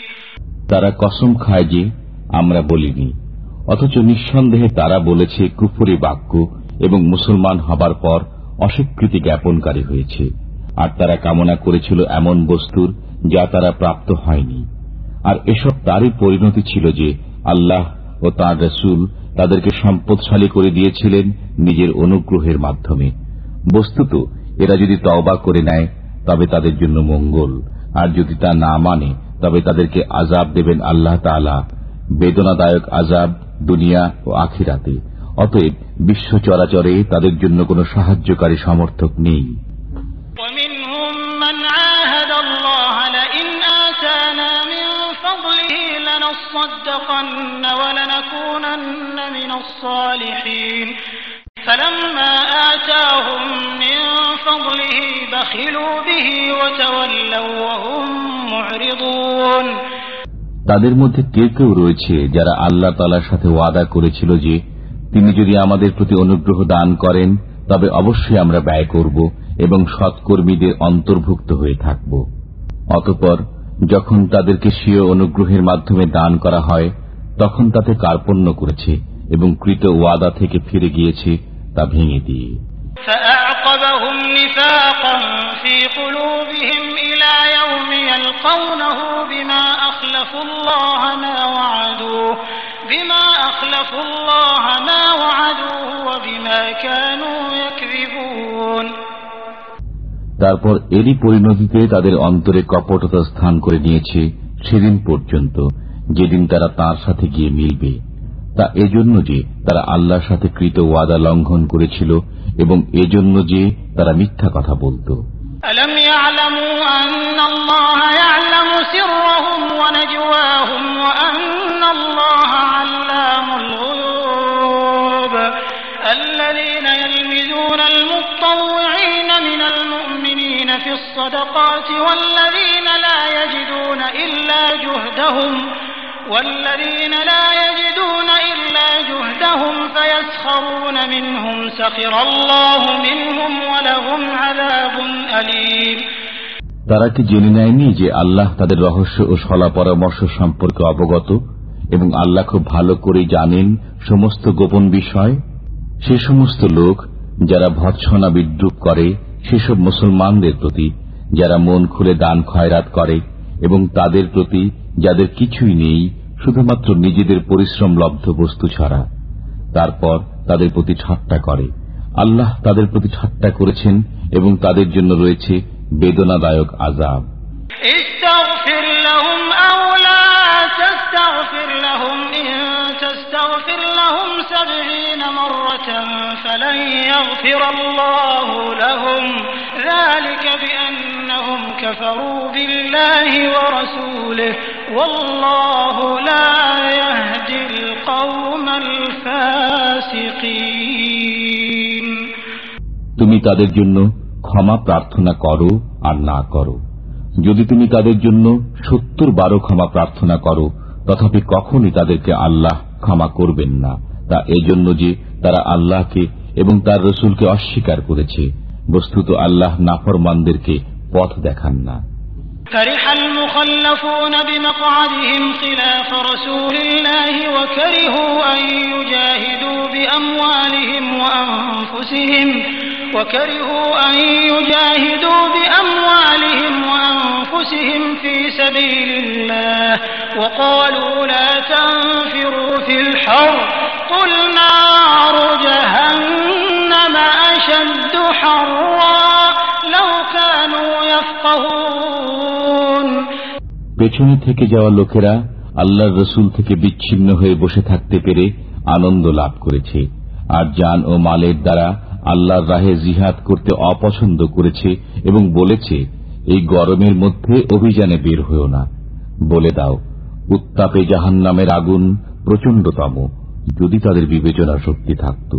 তারা কসম খায় যে আমরা বলিনি অথচ নিঃসন্দেহে তারা বলেছে কুফরি বাক্য এবং মুসলমান হবার পর অস্বীকৃতি জ্ঞাপনকারী হয়েছে। আর তারা কামনা করেছিল এমন বস্তুর যা তারা প্রাপ্ত হয়নি। আর এসব তারই পরিণতি ছিল যে আল্লাহ ও তাঁর রসুল তাদেরকে সম্পদশালী করে দিয়েছিলেন নিজের অনুগ্রহের মাধ্যমে। বস্তুত, এরা যদি তওবা করে নেয়, তবে তাদের জন্য মঙ্গল। আর যদি তা না মানে তবে তাদেরকে আজাব দেবেন আল্লাহ তালা বেদনাদায়ক আজাব দুনিয়া ও আখিরাতে। অতএব বিশ্ব চরাচরে তাদের জন্য কোনো সাহায্যকারী সমর্থক নেই। তাদের মধ্যে কেউ কেউ রয়েছে যারা আল্লাহ তালার সাথে ওয়াদা করেছিল যে তিনি যদি আমাদের প্রতি অনুগ্রহ দান করেন, তবে অবশ্যই আমরা ব্যয় করব এবং সৎকর্মীদের অন্তর্ভুক্ত হয়ে থাকব। অতপর, যখন তাদেরকে স্বীয় অনুগ্রহের মাধ্যমে দান করা হয়, তখন তাতে কার্পণ্য করেছে এবং কৃত ওয়াদা থেকে ফিরে গিয়েছে তা ভেঙে দিয়ে। তারপর এরই পরিণতিতে তাদের অন্তরে কপটতা স্থান করে নিয়েছে সেদিন পর্যন্ত যেদিন তারা তার সাথে গিয়ে মিলবে। তা এজন্য যে তারা আল্লাহর সাথে কৃত ওয়াদা লঙ্ঘন করেছিল এবং এজন্য যে তারা মিথ্যা কথা বলত। আলম الذين يلمزون المطوعين من المؤمنين في الصدقات والذين لا يجدون إلا جهدهم والذين لا يجدون إلا جهدهم فيسخرون منهم سخر الله منهم ولهم عذاب أليم তারা কি জেনে নেয়নি যে আল্লাহ তাদের রহস্য ও সলা পরামর্শ সম্পর্কে অবগত এবং আল্লাহ খুব ভালো করে জানেন সমস্ত গোপন বিষয় সে সমস্ত লোক যারা ভৎসনা বিদ্রুপ করে, সেসব মুসলমানদের প্রতি, যারা মন খুলে দান খয়রাত করে, এবং তাদের প্রতি যাদের কিছুই নেই, শুধুমাত্র নিজেদের পরিশ্রম লব্ধ বস্তু ছাড়া, তারপর তাদের প্রতি ঠাট্টা করে। আল্লাহ তাদের প্রতি ঠাট্টা করেছেন এবং তাদের জন্য রয়েছে বেদনাদায়ক আজাব يغفر الله لهم ذلك بأنهم كفروا بالله ورسوله والله لا يهدي القوم الفاسقين তুমি তাদের জন্য ক্ষমা প্রার্থনা করো আর না করো যদি তুমি তাদের জন্য সত্তর বারো ক্ষমা প্রার্থনা করো তথাপি কখনই তাদেরকে আল্লাহ ক্ষমা করবেন না তা এজন্য যে তারা আল্লাহকে এবং তার রসুলকে অস্বীকার করেছে বস্তুত আল্লাহ নাফরমানদেরকে পথ দেখান না فرح المخلفون بمقعدهم خلاف رسول الله وكرهوا أن يجاهدوا بأموالهم وأنفسهم وكرهوا أن يجاهدوا بأموالهم وأنفسهم في سبيل الله وقالوا لا تنفروا في الحر قل نار جهنم أشد حرا لو كانوا يفقهون পেছনে থেকে যাওয়া লোকেরা আল্লাহর রসুল থেকে বিচ্ছিন্ন হয়ে বসে থাকতে পেরে আনন্দ লাভ করেছে আর যান ও মালের দ্বারা আল্লাহর রাহে জিহাদ করতে অপছন্দ করেছে এবং বলেছে এই গরমের মধ্যে অভিযানে বের হয়েও না বলে দাও উত্তাপে জাহান নামের আগুন প্রচণ্ডতম যদি তাদের বিবেচনা শক্তি থাকত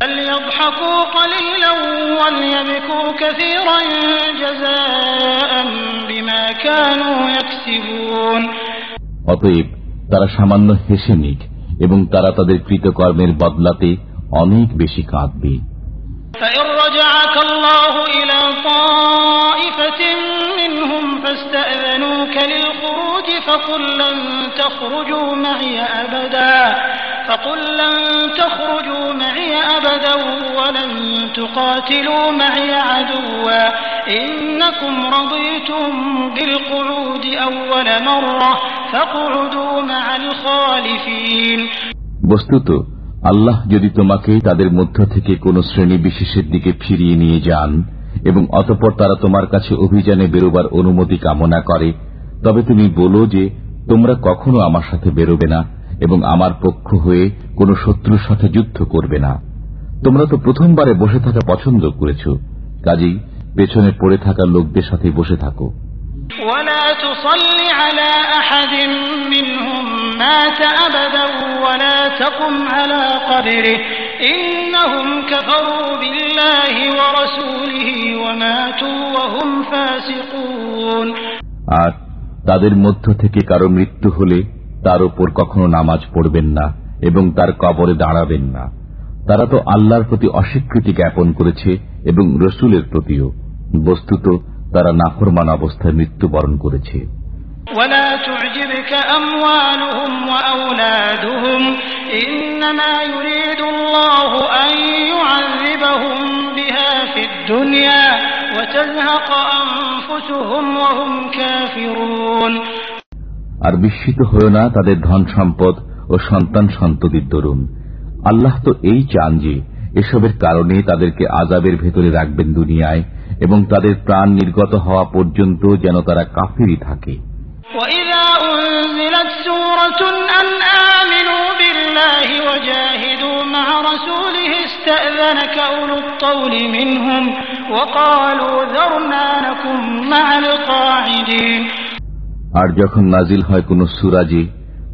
فليضحكوا قليلا وليبكوا كثيرا جزاء بما كانوا يكسبون অতএব তারা সামান্য হেসে নিক এবং তারা তাদের কৃতকর্মের বদলাতে অনেক বেশি কাঁদবে فإن رجعك الله إلى طائفة منهم فاستأذنوك للخروج فقل لن تخرجوا معي أبدا فقل لن تخرجوا معي أبدا ولن تقاتلوا معي عدوا إنكم رضيتم بالقعود أول مرة فاقعدوا مع الخالفين বস্তুত আল্লাহ যদি তোমাকে তাদের মধ্য থেকে কোন শ্রেণী বিশেষের দিকে ফিরিয়ে নিয়ে যান এবং অতপর তারা তোমার কাছে অভিযানে বেরোবার অনুমতি কামনা করে তবে তুমি বলো যে তোমরা কখনো আমার সাথে বেরোবে না এবং আমার পক্ষ হয়ে কোন শত্রুর সাথে যুদ্ধ করবে না তোমরা তো প্রথমবারে বসে থাকা পছন্দ করেছ কাজেই পেছনে পড়ে থাকা লোকদের সাথে বসে থাকো ولا تصل على أحد منهم مات أبدا ولا تقم على قبره إنهم كفروا بالله ورسوله وماتوا وهم فاسقون আর তাদের মধ্য থেকে কারো মৃত্যু হলে তার উপর কখনো নামাজ পড়বেন না এবং তার কবরে দাঁড়াবেন না তারা তো আল্লাহর প্রতি অস্বীকৃতি জ্ঞাপন করেছে এবং রসুলের প্রতিও বস্তুত তারা নাফরমান অবস্থায় মৃত্যুবরণ করেছে ولا تعجبك أموالهم وأولادهم إنما يريد الله أن يعذبهم الدنيا وتزهق أنفسهم وهم كافرون আর বিস্মিত হয়েও না তাদের ধন সম্পদ ও সন্তান সন্ততির দরুন আল্লাহ তো এই চান যে এসবের কারণে তাদেরকে আজাবের ভেতরে রাখবেন দুনিয়ায় এবং তাদের প্রাণ নির্গত হওয়া পর্যন্ত যেন তারা কাফিরই থাকে وإذا أنزلت سورة أن آمنوا بالله وجاهدوا مع رسوله استأذنك أولو الطول منهم وقالوا ذرنا نكن مع القاعدين আর যখন নাজিল হয় কোন সুরাজে,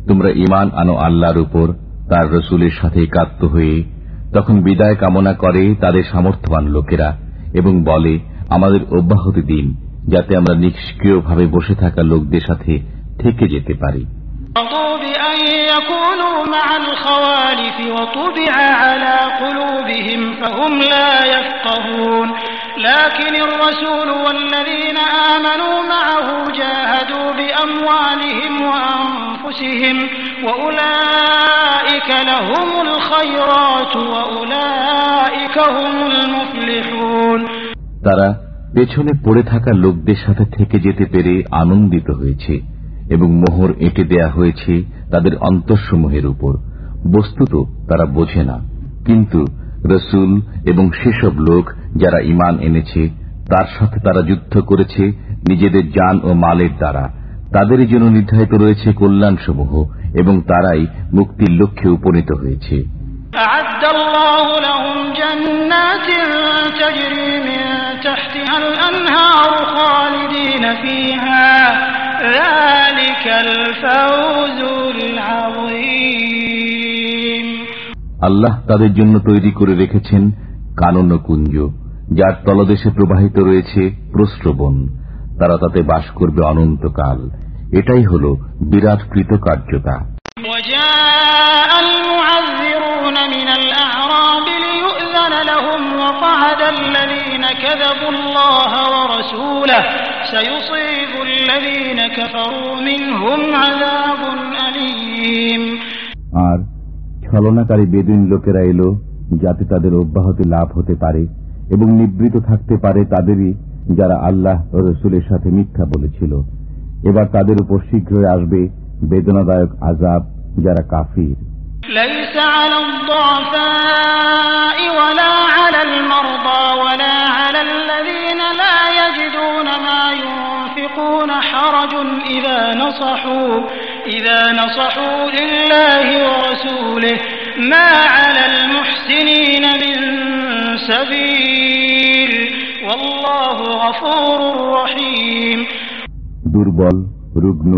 তোমরা ইমান আনো আল্লাহর উপর, তার রসুলের সাথে একাত্ম হয়ে, তখন বিদায় কামনা করে তাদের সামর্থ্যবান লোকেরা এবং বলে, আমাদের অব্যাহতি দিন, যাতে আমরা নিষ্ক্রিয়ভাবে বসে থাকা লোকদের সাথে থেকে যেতে পারি। رضوا بأن يكونوا مع الخوالف وطبع على قلوبهم فهم لا يفقهون لكن الرسول والذين آمنوا معه جاهدوا بأموالهم وأنفسهم وأولئك لهم الخيرات وأولئك هم المفلحون তারা পেছনে পড়ে থাকা লোকদের সাথে থেকে যেতে পেরে আনন্দিত হয়েছে এবং মোহর এঁটে দেয়া হয়েছে তাদের অন্তঃসমূহের উপর বস্তুত তারা বোঝে না কিন্তু রসুল এবং সেসব লোক যারা ইমান এনেছে তার সাথে তারা যুদ্ধ করেছে নিজেদের যান ও মালের দ্বারা তাদেরই জন্য নির্ধারিত রয়েছে কল্যাণসমূহ এবং তারাই মুক্তির লক্ষ্যে উপনীত হয়েছে أعد الله لهم جنات تجري من تحتها الأنهار خالدين فيها ذلك الفوز العظيم আল্লাহ তাদের জন্য তৈরি করে রেখেছেন কানন কুঞ্জ যার তলদেশে প্রবাহিত রয়েছে প্রস্রবণ তারা তাতে বাস করবে অনন্তকাল এটাই হল বিরাট কৃতকার্যতা وجاء المعذرون من الأعراب ليؤذن لهم وقعد الذين كذبوا الله ورسوله سيصيب الذين كفروا منهم عذاب أليم আর ছলনাকারী বেদিন লোকেরা এলো যাতে তাদের অব্যাহতি লাভ হতে পারে এবং নিবৃত থাকতে পারে তাদেরই যারা আল্লাহ ও রসুলের সাথে মিথ্যা বলেছিল এবার তাদের উপর শীঘ্রই আসবে বেদনাদায়ক আজাব যারা কাফির ليس على نصحوا إذا نصحوا لله ورسوله ما على المحسنين من سبيل والله غفور رحيم দুর্বল রুগ্ন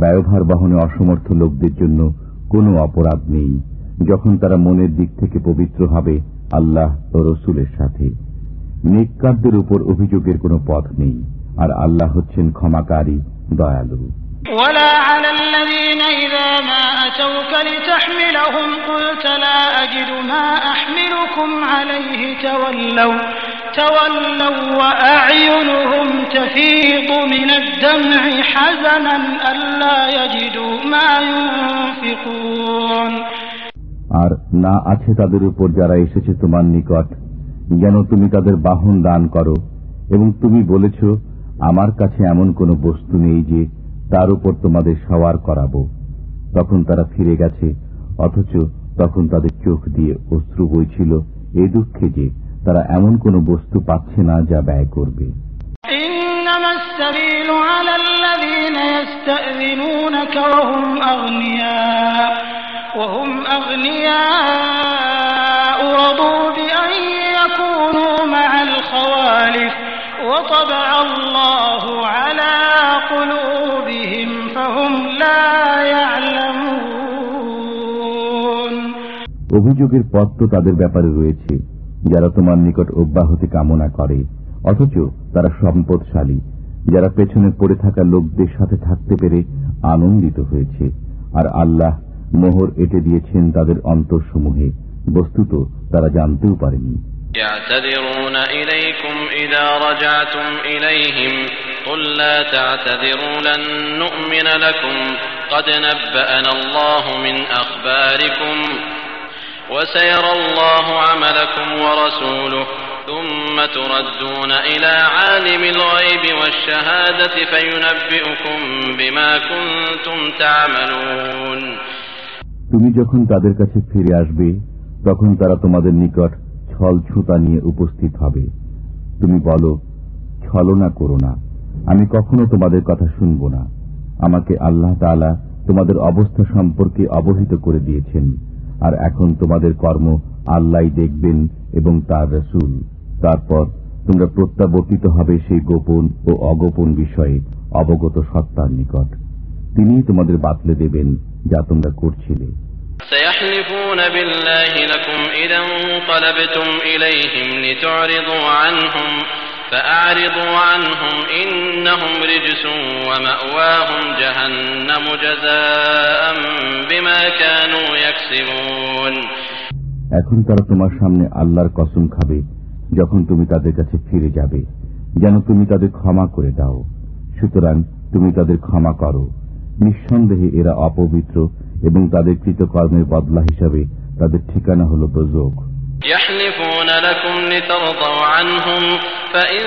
ব্যয়ভার বহনে অসমর্থ লোকদের জন্য কোনো অপরাধ নেই যখন তারা মনের দিক থেকে পবিত্র হবে আল্লাহ ও রসুলের সাথে নিকারদের উপর অভিযোগের কোনো পথ নেই আর আল্লাহ হচ্ছেন ক্ষমাকারী দয়ালু ولا على الذين إذا ما أتوك لتحملهم قلت لا أجد ما أحملكم عليه تولوا تولوا وأعينهم تفيض من الدمع حزنا ألا يجدوا ما ينفقون আর না আছে তাদের উপর যারা এসেছে তোমার নিকট যেন তুমি তাদের বাহন দান করো এবং তুমি বলেছ আমার কাছে এমন কোনো বস্তু নেই যে তার উপর তোমাদের সওয়ার করাবো তখন তারা ফিরে গেছে অথচ তখন তাদের চোখ দিয়ে অশ্রু বইছিল এ দুঃখে যে তারা এমন কোনো বস্তু পাচ্ছে না যা ব্যয় করবে إنما السبيل على الذين يستأذنونك وهم أغنياء وهم أغنياء رضوا بأن يكونوا مع الخوالف وطبع الله على অভিযোগের পথ তো তাদের ব্যাপারে রয়েছে যারা তোমার নিকট অব্যাহতি কামনা করে অথচ তারা সম্পদশালী যারা পেছনে পড়ে থাকা লোকদের সাথে থাকতে পেরে আনন্দিত হয়েছে আর আল্লাহ মোহর এটে দিয়েছেন তাদের অন্তরসমূহে বস্তুত তারা জানতেও পারেনি يعتذرون إليكم إذا رجعتم إليهم قل لا تعتذروا لن نؤمن لكم قد نبأنا الله من أخباركم وسيرى الله عملكم ورسوله ثم تردون إلى عالم الغيب والشهادة فينبئكم بما كنتم تعملون তুমি যখন তাদের কাছে ফিরে আসবে তখন তারা তোমাদের নিকট ছল ছুতা নিয়ে উপস্থিত হবে তুমি বলো ছলনা করো না আমি কখনো তোমাদের কথা শুনব না আমাকে আল্লাহ তালা তোমাদের অবস্থা সম্পর্কে অবহিত করে দিয়েছেন আর এখন তোমাদের কর্ম আল্লাহ দেখবেন এবং তার রসুল। তারপর তোমরা প্রত্যাবর্তিত হবে সেই গোপন ও অগোপন বিষয়ে অবগত সত্তার নিকট। তিনি তোমাদের বাতলে দেবেন যা তোমরা করছিলে। এখন তারা তোমার সামনে আল্লাহর কসম খাবে যখন তুমি তাদের কাছে ফিরে যাবে যেন তুমি তাদের ক্ষমা করে দাও। সুতরাং তুমি তাদের ক্ষমা করো। নিঃসন্দেহে এরা অপবিত্র এবং তাদের কৃতকর্মের বদলা হিসাবে তাদের ঠিকানা হল দোজক يحلفون لكم لترضوا عنهم فإن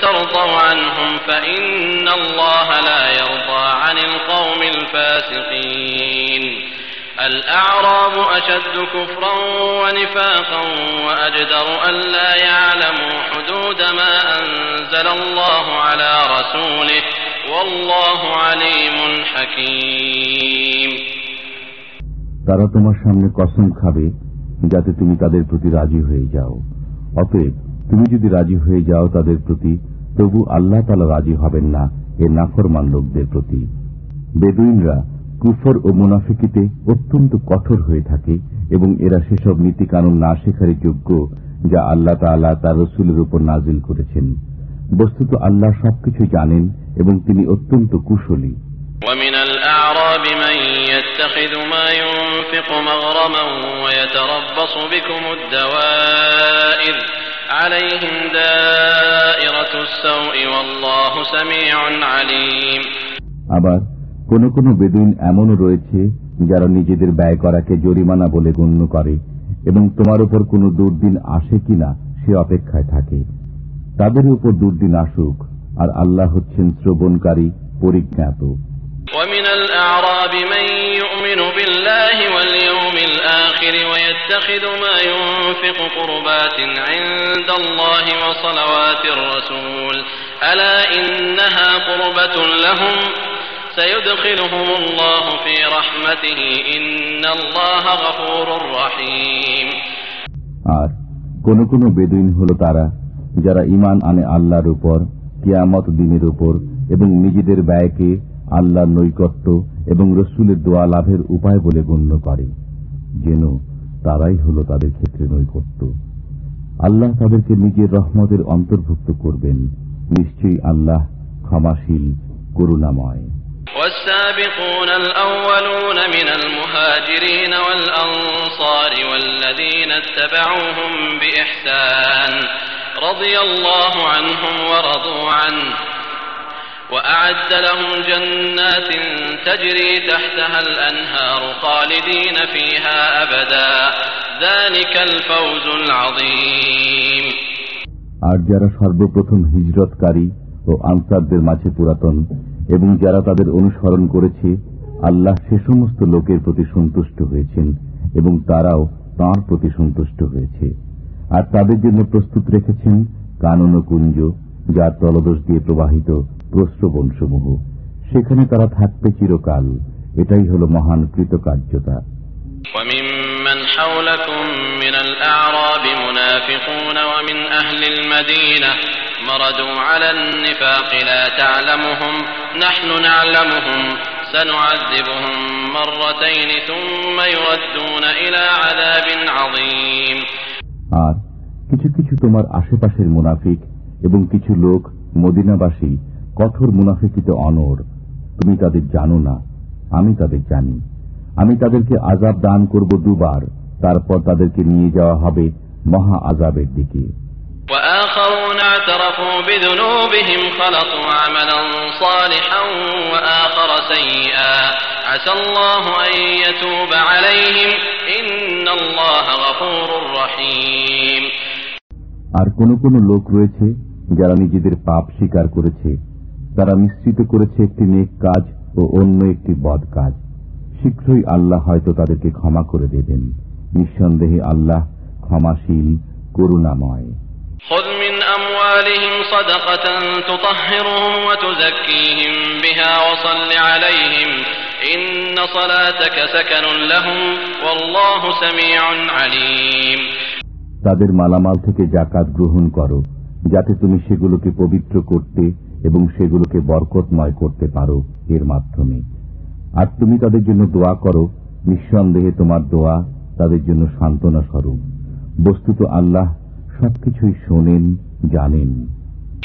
ترضوا عنهم فإن الله لا يرضى عن القوم الفاسقين الأعراب أشد كفرا ونفاقا وأجدر أن لا يعلموا حدود ما أنزل الله على رسوله والله عليم حكيم তারা তোমার সামনে কসম খাবে যাতে তুমি তাদের প্রতি রাজি হয়ে যাও অতএব তুমি যদি রাজি হয়ে যাও তাদের প্রতি তবু আল্লাহ তালা রাজি হবেন না এ নাফরমান লোকদের প্রতি বেদুইনরা কুফর ও মুনাফিকিতে অত্যন্ত কঠোর হয়ে থাকে এবং এরা সেসব নীতিকানুন না শেখারই যোগ্য যা আল্লাহ তালা তার রসুলের উপর নাজিল করেছেন বস্তুত আল্লাহ সবকিছু জানেন এবং তিনি অত্যন্ত কুশলী ومن الأعراب من يتخذ ما ينفق مغرما ويتربص بكم الدوائر عليهم دائرة السوء والله سميع عليم আবার কোন কোন বেদুইন এমনও রয়েছে যারা নিজেদের ব্যয় করাকে জরিমানা বলে গণ্য করে এবং তোমার উপর কোনো দুর্দিন আসে কিনা সে অপেক্ষায় থাকে তাদের উপর দুর্দিন আসুক আর আল্লাহ হচ্ছেন শ্রবণকারী পরিজ্ঞাত ومن الأعراب من يؤمن بالله واليوم الآخر ويتخذ ما ينفق قربات عند الله وصلوات الرسول ألا إنها قربة لهم سيدخلهم الله في رحمته إن الله غفور رحيم আর কোন কোন বেদুইন হল তারা যারা ইমান আনে আল্লাহর উপর কিয়ামত দিনের উপর এবং নিজেদের ব্যয়কে আল্লাহর নৈকট্য এবং রসুলের দোয়া লাভের উপায় বলে গণ্য করে যেন তারাই হল তাদের ক্ষেত্রে নৈকট্য আল্লাহ তাদেরকে নিজের রহমতের অন্তর্ভুক্ত করবেন নিশ্চয়ই আল্লাহ ক্ষমাশীল করুণাময় والسابقون الأولون من المهاجرين والأنصار والذين اتبعوهم بإحسان رضي الله عنهم ورضوا عنه وأعد لهم جنات تجري تحتها الأنهار خالدين فيها أبدا ذلك الفوز العظيم আর যারা সর্বপ্রথম হিজরতকারী ও আনসারদের মাঝে পুরাতন এবং যারা তাদের অনুসরণ করেছে আল্লাহ সে সমস্ত লোকের প্রতি সন্তুষ্ট হয়েছেন এবং তারাও তাঁর প্রতি সন্তুষ্ট হয়েছে আর তাদের জন্য প্রস্তুত রেখেছেন কানন কুঞ্জ যার তলদোষ দিয়ে প্রবাহিত প্রশ্রবণসমূহ সেখানে তারা থাকবে চিরকাল এটাই হল মহান কৃতকার্যতা وممن حولكم من الأعراب منافقون ومن أهل المدينة مردوا على النفاق لا تعلمهم نحن نعلمهم سنعذبهم مرتين ثم يردون إلى عذاب عظيم আর কিছু কিছু তোমার আশেপাশের মুনাফিক এবং কিছু লোক মদিনাবাসী কঠোর মুনাফিকিতে অনর তুমি তাদের জানো না আমি তাদের জানি। আমি তাদেরকে আজাব দান করব দুবার তারপর তাদেরকে নিয়ে যাওয়া হবে মহা আজাবের দিকে। আর কোন কোন লোক রয়েছে যারা নিজেদের পাপ স্বীকার করেছে তারা মিশ্রিত করেছে একটি নেক কাজ ও অন্য একটি বদ কাজ শীঘ্রই আল্লাহ হয়তো তাদেরকে ক্ষমা করে দেবেন নিঃসন্দেহে আল্লাহ ক্ষমাশীল করুণাময় خذ من أموالهم صدقة تطهرهم وتزكيهم بها وصل عليهم إن صلاتك سكن لهم والله سميع عليم তাদের মালামাল থেকে জাকাত গ্রহণ করো যাতে তুমি সেগুলোকে পবিত্র করতে এবং সেগুলোকে বরকতময় করতে পারো এর মাধ্যমে আর তুমি তাদের জন্য দোয়া করো নিঃসন্দেহে তোমার দোয়া তাদের জন্য সান্ত্বনা স্বরূপ বস্তুত আল্লাহ সবকিছুই শোনেন জানেন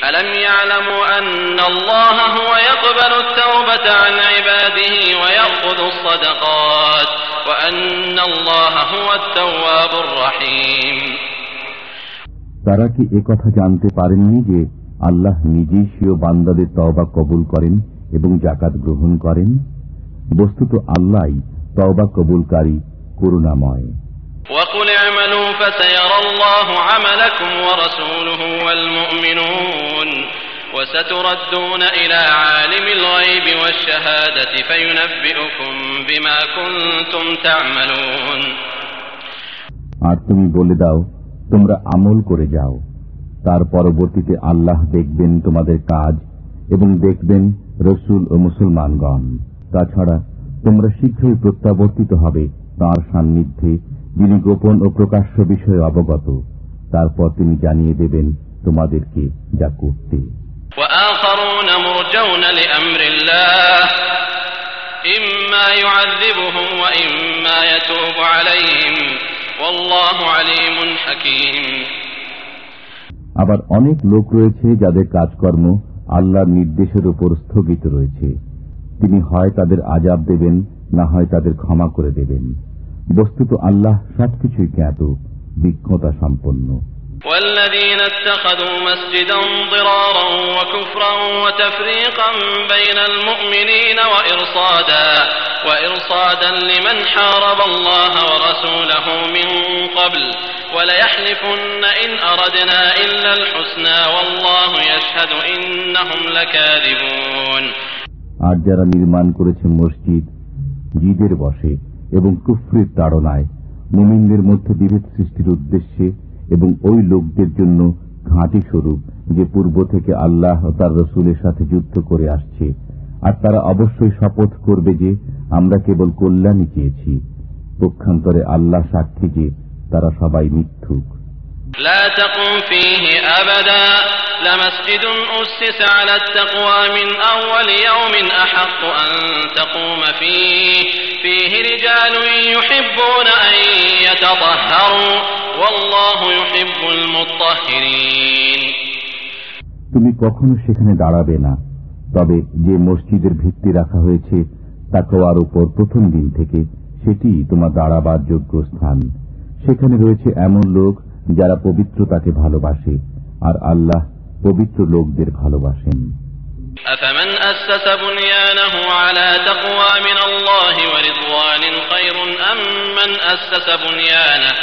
ألم يعلموا أن الله هو يقبل التوبة عن عباده ويأخذ الصدقات وأن الله هو التواب الرحيم তারা কি কথা জানতে পারেননি যে আল্লাহ নিজেই স্বীয় বান্দাদের তওবা কবুল করেন এবং জাকাত গ্রহণ করেন বস্তুত আল্লাহ তওবা কবুলকারী করুণাময় وقل اعملوا فسيرى الله عملكم ورسوله والمؤمنون وستردون إلى عالم الغيب والشهادة فينبئكم بما كنتم تعملون আর তুমি বলে দাও তোমরা আমল করে যাও। তার পরবর্তীতে আল্লাহ দেখবেন তোমাদের কাজ এবং দেখবেন রসুল ও মুসলমানগণ। তাছাড়া তোমরা শীঘ্রই প্রত্যাবর্তিত হবে তার সান্নিধ্যে যিনি গোপন ও প্রকাশ্য বিষয়ে অবগত। তারপর তিনি জানিয়ে দেবেন তোমাদেরকে যা করতে। ইম্মা ইউআযিবুহুম ওয়া ইম্মা ইয়াতুবু আলাইহিম আবার অনেক লোক রয়েছে যাদের কাজকর্ম আল্লাহর নির্দেশের উপর স্থগিত রয়েছে। তিনি হয় তাদের আজাব দেবেন, না হয় তাদের ক্ষমা করে দেবেন। বস্তুত আল্লাহ সবকিছুই জ্ঞাত, বিজ্ঞতা সম্পন্ন। والذين اتخذوا مسجدا ضرارا وكفرا وتفريقا بين المؤمنين وإرصادا وإرصادا لمن حارب الله ورسوله من قبل وليحلفن إن أردنا إلا الحسنى والله يشهد إنهم لكاذبون আর যারা নির্মাণ করেছে মসজিদ জিদের বসে এবং কুফরির তাড়নায় মুমিনদের মধ্যে বিভেদ সৃষ্টির উদ্দেশ্যে এবং ওই লোকদের জন্য ঘাঁটি স্বরূপ যে পূর্ব থেকে আল্লাহ তার রসুলের সাথে যুদ্ধ করে আসছে। আর তারা অবশ্যই শপথ করবে যে আমরা কেবল কল্যাণই চেয়েছি। পক্ষান্তরে আল্লাহ সাক্ষী যে তারা সবাই মিথ্যুক। لا تقم فيه أبدا لمسجد أسس على التقوى من أول يوم أحق أن تقوم فيه فيه رجال يحبون أن يتطهروا والله يحب المطهرين তুমি কখনো সেখানে দাঁড়াবে না তবে যে মসজিদের ভিত্তি রাখা হয়েছে তাকওয়ার উপর প্রথম দিন থেকে সেটি তোমার দাঁড়াবার যোগ্য স্থান সেখানে রয়েছে এমন লোক যারা পবিত্রতাকে ভালোবাসে আর আল্লাহ পবিত্র লোকদের ভালোবাসেন أفمن أسس بنيانه على تقوى من الله ورضوان خير أم من أسس بنيانه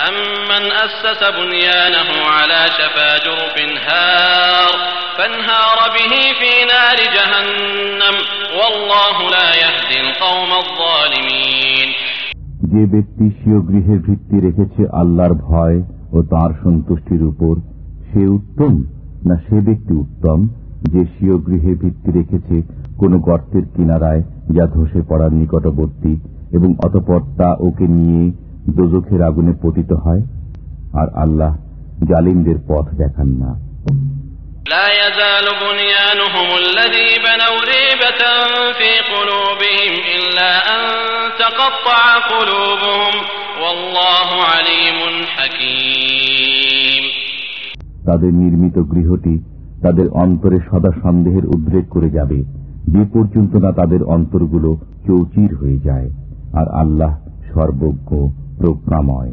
أمن أسس بنيانه على شفا جرف هار فانهار به في نار جهنم والله لا يهدي القوم الظالمين যে ব্যক্তি স্বীয় গৃহের ভিত্তি রেখেছে আল্লাহর ভয় ও তার সন্তুষ্টির উপর সে উত্তম না সে ব্যক্তি উত্তম, যে স্বীয় গৃহে ভিত্তি রেখেছে কোন গর্তের কিনারায় যা ধসে পড়ার নিকটবর্তী এবং অতপর তা ওকে নিয়ে দোজখের আগুনে পতিত হয়? আর আল্লাহ জালিমদের পথ দেখান না। لا يزال بنيانهم الذي بنوا ريبة في قلوبهم إلا أن تقطع قلوبهم والله عليم حكيم তাদের নির্মিত গৃহটি তাদের অন্তরে সদা সন্দেহের উদ্রেক করে যাবে যে পর্যন্ত না তাদের অন্তরগুলো চৌচির হয়ে যায় আর আল্লাহ সর্বজ্ঞ প্রজ্ঞাময়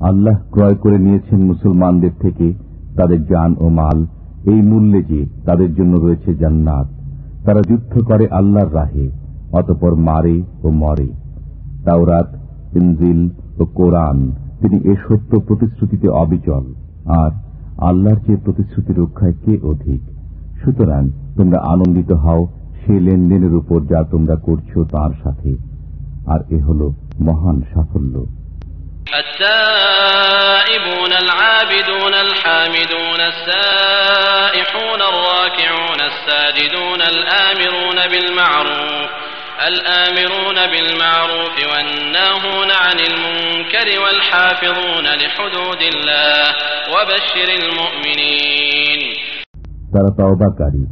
আল্লাহ ক্রয় করে নিয়েছেন মুসলমানদের থেকে তাদের জান ও মাল, এই মূল্যে যে তাদের জন্য রয়েছে জান্নাত। তারা যুদ্ধ করে আল্লাহর রাহে, অতপর মারে ও মরে। তাওরাত, ইনজিল ও কোরআন, তিনি এ সত্য প্রতিশ্রুতিতে অবিচল, আর আল্লাহর যে প্রতিশ্রুতি রক্ষায় কে অধিক? সুতরাং তোমরা আনন্দিত হও, সে লেনদেনের উপর যা তোমরা করছ তার সাথে। আর এ হল মহান সাফল্য। التائبون العابدون الحامدون السائحون الراكعون الساجدون الآمرون بالمعروف الآمرون بالمعروف والناهون عن المنكر والحافظون لحدود الله وبشر المؤمنين তারা তওবাকারী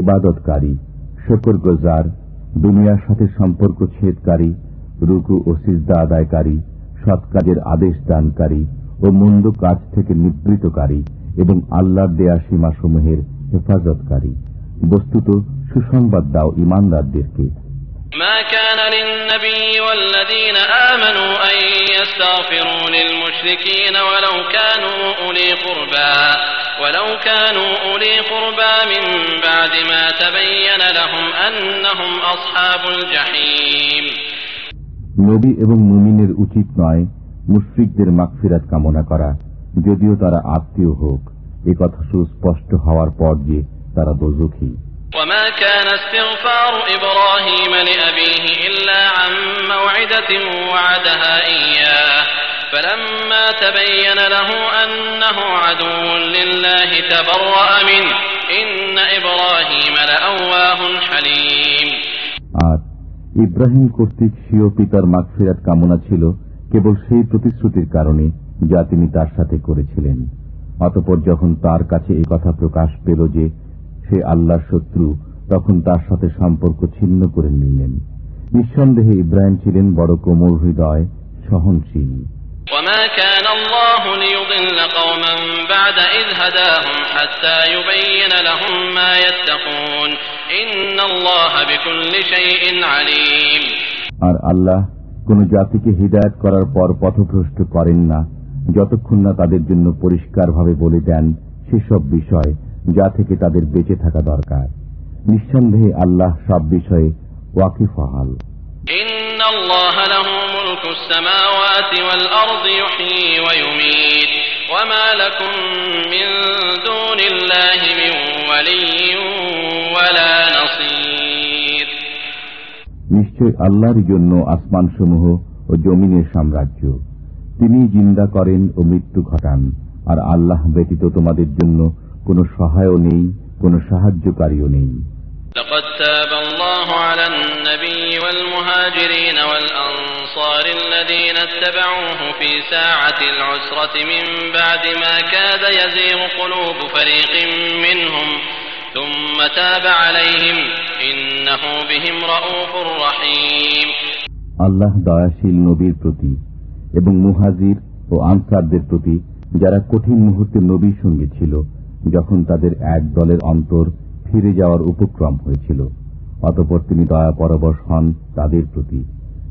ইবাদতকারী শকর গোজার দুনিয়ার সাথে সম্পর্ক ছেদকারী রুকু ও সিজদা আদায়কারী সৎ কাজের আদেশ দানকারী ও মন্দ কাজ থেকে নিবৃতকারী এবং আল্লাহর দেয়া সীমাসমূহের হেফাজতকারী বস্তুত সুসংবাদ দাও ইমানদারদেরকে ما كان للنبي والذين آمنوا أن يستغفروا للمشركين ولو كانوا أولي قربى ولو كانوا أولي قربى من بعد ما تبين لهم أنهم أصحاب الجحيم নবী এবং মুমিনের উচিত নয় মুশ্রিকদের মাগফিরাত কামনা করা যদিও তারা আত্মীয় হোক এ কথা সুস্পষ্ট হওয়ার পর যে তারা দোজখী وما كان استغفار إبراهيم لأبيه إلا عن موعدة وعدها إياه فلما تبين له أنه عدو لله تبرأ منه إن إبراهيم لأواه حليم আর ইব্রাহিম কর্তৃক স্বীয় পিতার মাগফিরাত কামনা ছিল কেবল সেই প্রতিশ্রুতির কারণে যা তিনি তার সাথে করেছিলেন। অতপর যখন তার কাছে এই কথা প্রকাশ পেল যে সে আল্লাহর শত্রু, তখন তার সাথে সম্পর্ক ছিন্ন করে নিলেন। নিঃসন্দেহে ইব্রাহিম ছিলেন বড় কোমল হৃদয়, সহনশীল। وما كان الله ليضل قوما بعد إذ هداهم حتى يبين لهم ما يتقون إن الله بكل شيء عليم আর আল্লাহ কোন জাতিকে হৃদায়ত করার পর পথভ্রষ্ট করেন না যতক্ষণ না তাদের জন্য পরিষ্কারভাবে বলে দেন সেসব বিষয় যা থেকে তাদের বেঁচে থাকা দরকার নিঃসন্দেহে আল্লাহ সব বিষয়ে ওয়াকিফহাল إن الله له ملك السماوات والأرض يحيي ويميت وما لكم من دون الله من ولي ولا نصير নিশ্চয় আল্লাহর জন্য আসমানসমূহ ও জমিনের সাম্রাজ্য তিনি জিন্দা করেন ও মৃত্যু ঘটান আর আল্লাহ ব্যতীত তোমাদের জন্য কোনো সহায়ও নেই কোনো সাহায্যকারীও নেই لقد تاب الله على النبي والمهاجرين والأنصار الذين اتبعوه في ساعة العسرة من بعد ما كاد يزيغ قلوب فريق منهم ثم تاب عليهم إنه بهم رؤوف رحيم আল্লাহ দয়াশীল নবীর প্রতি এবং মুহাজির ও আনসারদের প্রতি যারা কঠিন মুহূর্তে নবীর সঙ্গে ছিল যখন তাদের এক দলের অন্তর ফিরে যাওয়ার উপক্রম হয়েছিল অতপর তিনি দয়া পরবশ হন তাদের প্রতি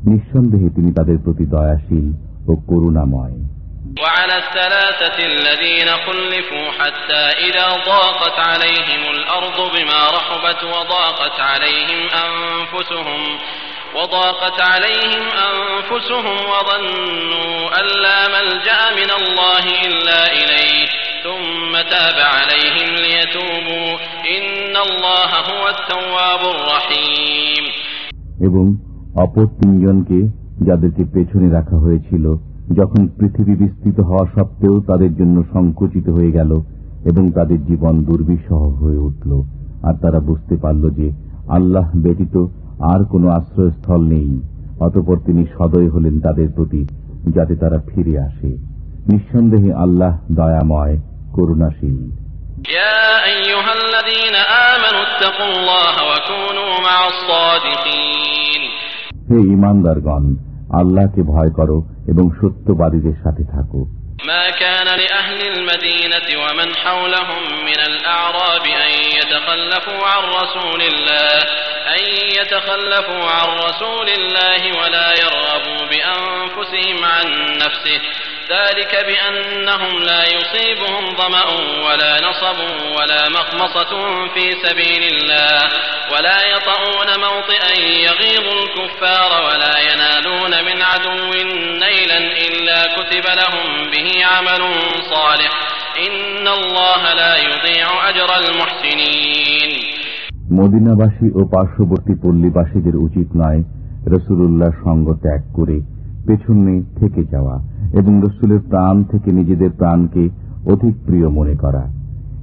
নিঃসন্দেহে তিনি তাদের প্রতি দয়াশীল ও করুণাময় وعلى الثلاثة الذين خلفوا حتى إذا ضاقت عليهم الأرض بما رحبت وضاقت عليهم أنفسهم وضاقت عليهم أنفسهم وظنوا أن لا ملجأ من الله إلا إليه ثم تاب عليهم ليتوبوا إن الله هو التواب الرحيم এবং অপর তিনজনকে যাদেরকে পেছনে রাখা হয়েছিল, যখন পৃথিবী বিস্তৃত হওয়া সত্ত্বেও তাদের জন্য সংকুচিত হয়ে গেল এবং তাদের জীবন দুর্বিষহ হয়ে উঠল। আর তারা বুঝতে পারল যে আল্লাহ ব্যতীত আর কোনো আশ্রয়স্থল নেই, অতপর তিনি সদয় হলেন তাদের প্রতি যাতে তারা ফিরে আসে। নিঃসন্দেহে আল্লাহ দয়াময়, করুণাশীল। يا হে ইমানদারগণ আল্লাহকে ভয় করো এবং সত্যবাদীদের সাথে থাকো ما كان لأهل المدينة ومن حولهم من الأعراب أن يتخلفوا عن رسول الله أن يتخلفوا عن رسول الله ولا يرغبوا بأنفسهم عن نفسه ذلك بأنهم لا يصيبهم ظمأ ولا نصب ولا مخمصة في سبيل الله ولا يطؤون موطئا يغيظ الكفار ولا ينالون من عدو نيلا إلا كتب لهم به عمل صالح إن الله لا يضيع أجر المحسنين মদিনাবাসী ও পার্শ্ববর্তী পল্লীবাসীদের উচিত নয় রসুল্লাহ সঙ্গ ত্যাগ করে পেছনে থেকে যাওয়া এবং রসুলের প্রাণ থেকে নিজেদের প্রাণকে অধিক প্রিয় মনে করা।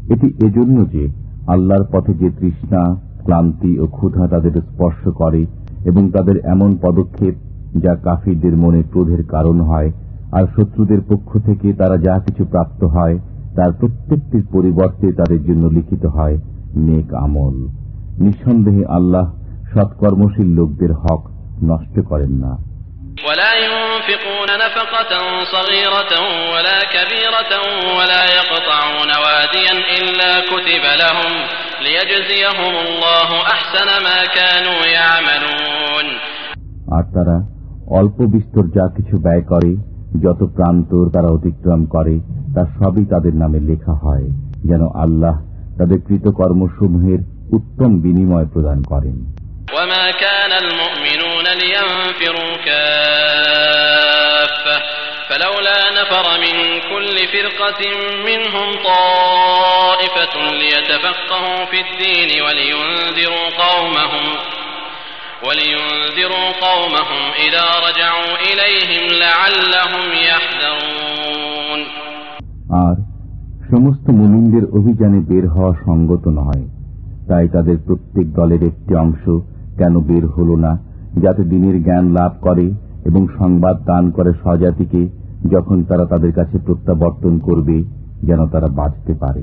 এটি এজন্য যে আল্লাহর পথে যে তৃষ্ণা, ক্লান্তি ও ক্ষুধা তাদের স্পর্শ করে এবং তাদের এমন পদক্ষেপ যা কাফিরদের মনে ক্রোধের কারণ হয় আর শত্রুদের পক্ষ থেকে তারা যা কিছু প্রাপ্ত হয় তার প্রত্যেকটির পরিবর্তে তাদের জন্য লিখিত হয় নেক আমল। নিঃসন্দেহে আল্লাহ সৎকর্মশীল লোকদের হক নষ্ট করেন না। ولا ينفقون نفقة صغيرة ولا كبيرة ولا يقطعون واديا إلا كتب لهم ليجزيهم الله أحسن ما كانوا يعملون আর তারা অল্প বিস্তর যা কিছু ব্যয় করে যত প্রান্তর তারা অতিক্রম করে তা সবই তাদের নামে লেখা হয় যেন আল্লাহ তাদের কৃতকর্মসমূহের উত্তম বিনিময় প্রদান করেন وما كان المؤمنون لينفروا كافة فلولا نفر من كل فرقة منهم طائفة ليتفقهوا في الدين ولينذروا قومهم ولينذروا قومهم إذا رجعوا إليهم لعلهم يحذرون আর সমস্ত মুমিনদের অভিযানে বের হওয়া সঙ্গত নয় তাই তাদের প্রত্যেক দলের একটি অংশ কেন বের হল না যাতে দিনের জ্ঞান লাভ করে এবং সংবাদ দান করে স্বজাতিকে যখন তারা তাদের কাছে প্রত্যাবর্তন করবে যেন তারা বাঁচতে পারে।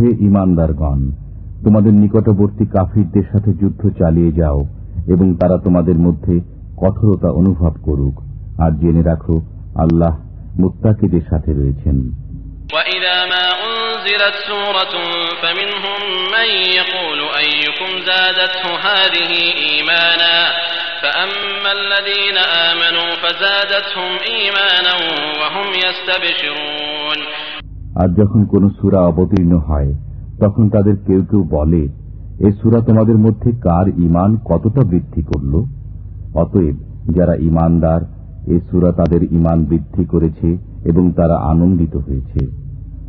হে ইমানদারগণ তোমাদের নিকটবর্তী কাফিরদের সাথে যুদ্ধ চালিয়ে যাও এবং তারা তোমাদের মধ্যে কঠোরতা অনুভব করুক। আর জেনে রাখো আল্লাহ মুত্তাকিদের সাথে রয়েছেন وإذا ما أنزلت سورة فمنهم من يقول أيكم زادته هذه إيمانا فأما الذين آمنوا فزادتهم إيمانا وهم يستبشرون আর যখন কোন সুরা অবতীর্ণ হয় তখন তাদের কেউ কেউ বলে এ সুরা তোমাদের মধ্যে কার ইমান কতটা বৃদ্ধি করল অতএব যারা ইমানদার এ সুরা তাদের ইমান বৃদ্ধি করেছে এবং তারা আনন্দিত হয়েছে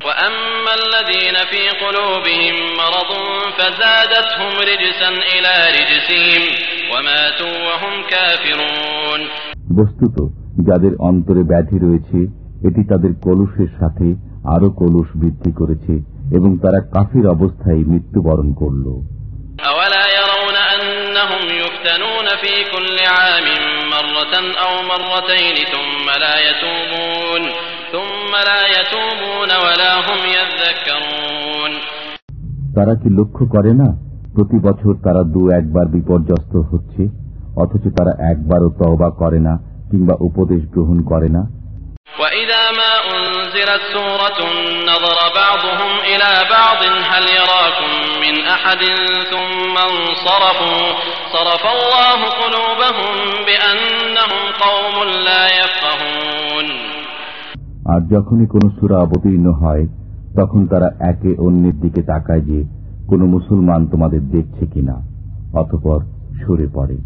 وأما الذين في قلوبهم مرض فزادتهم رجسا إلى رجسهم وماتوا وهم كافرون বস্তুত যাদের অন্তরে ব্যাধি রয়েছে এটি তাদের কলুষের সাথে আরো কলুষ বৃদ্ধি করেছে এবং তারা কাফির অবস্থায় মৃত্যুবরণ করল أولا يرون أنهم يفتنون في كل عام مرة أو مرتين ثم لا يتوبون ثم لا يتوبون ولا هم يذكرون তারা কি লক্ষ্য করে না প্রতি বছর তারা দু একবার বিপর্যস্ত হচ্ছে অথচ তারা একবারও তওবা করে না কিংবা উপদেশ গ্রহণ করে না وإذا ما أنزلت سورة نظر بعضهم إلى بعض هل يراكم من أحد ثم انصرفوا صرف الله قلوبهم بأنهم قوم لا يفقهون আর যখনই কোনো সুরা অবতীর্ণ হয় তখন তারা একে অন্যের দিকে তাকায় যে কোনো মুসলমান তোমাদের দেখছে কিনা অতপর সরে পড়ে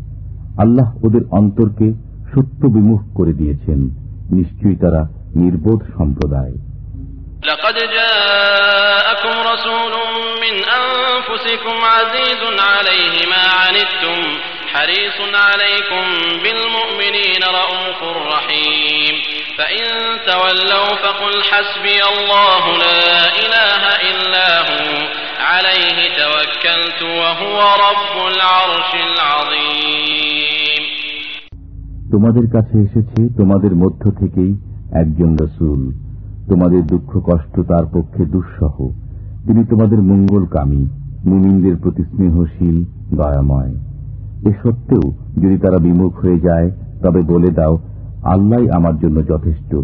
আল্লাহ ওদের অন্তরকে সত্য বিমুখ করে দিয়েছেন নিশ্চয়ই তারা নির্বোধ সম্প্রদায় لقد جاءكم رسول من أنفسكم عزيز عليه ما عنتم حريص عليكم بالمؤمنين رؤوف رحيم فإن تولوا فقل حسبي الله لا إله إلا هو عليه توكلت وهو رب العرش العظيم তোমাদের কাছে এসেছে তোমাদের মধ্য থেকেই একজন রসুল, তোমাদের দুঃখ, কষ্ট তার পক্ষে দুঃসহ। তিনি তোমাদের মঙ্গলকামী, মুমিনদের প্রতি স্নেহশীল, দয়াময়। এ সত্ত্বেও যদি তারা বিমুখ হয়ে যায়, তবে বলে দাও আল্লাহ আমার জন্য যথেষ্ট।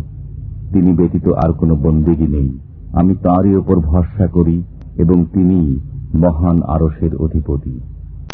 তিনি ব্যতীত আর কোনো বন্দেগী নেই। আমি তাঁরই ওপর ভরসা করি এবং তিনি মহান আরসের অধিপতি।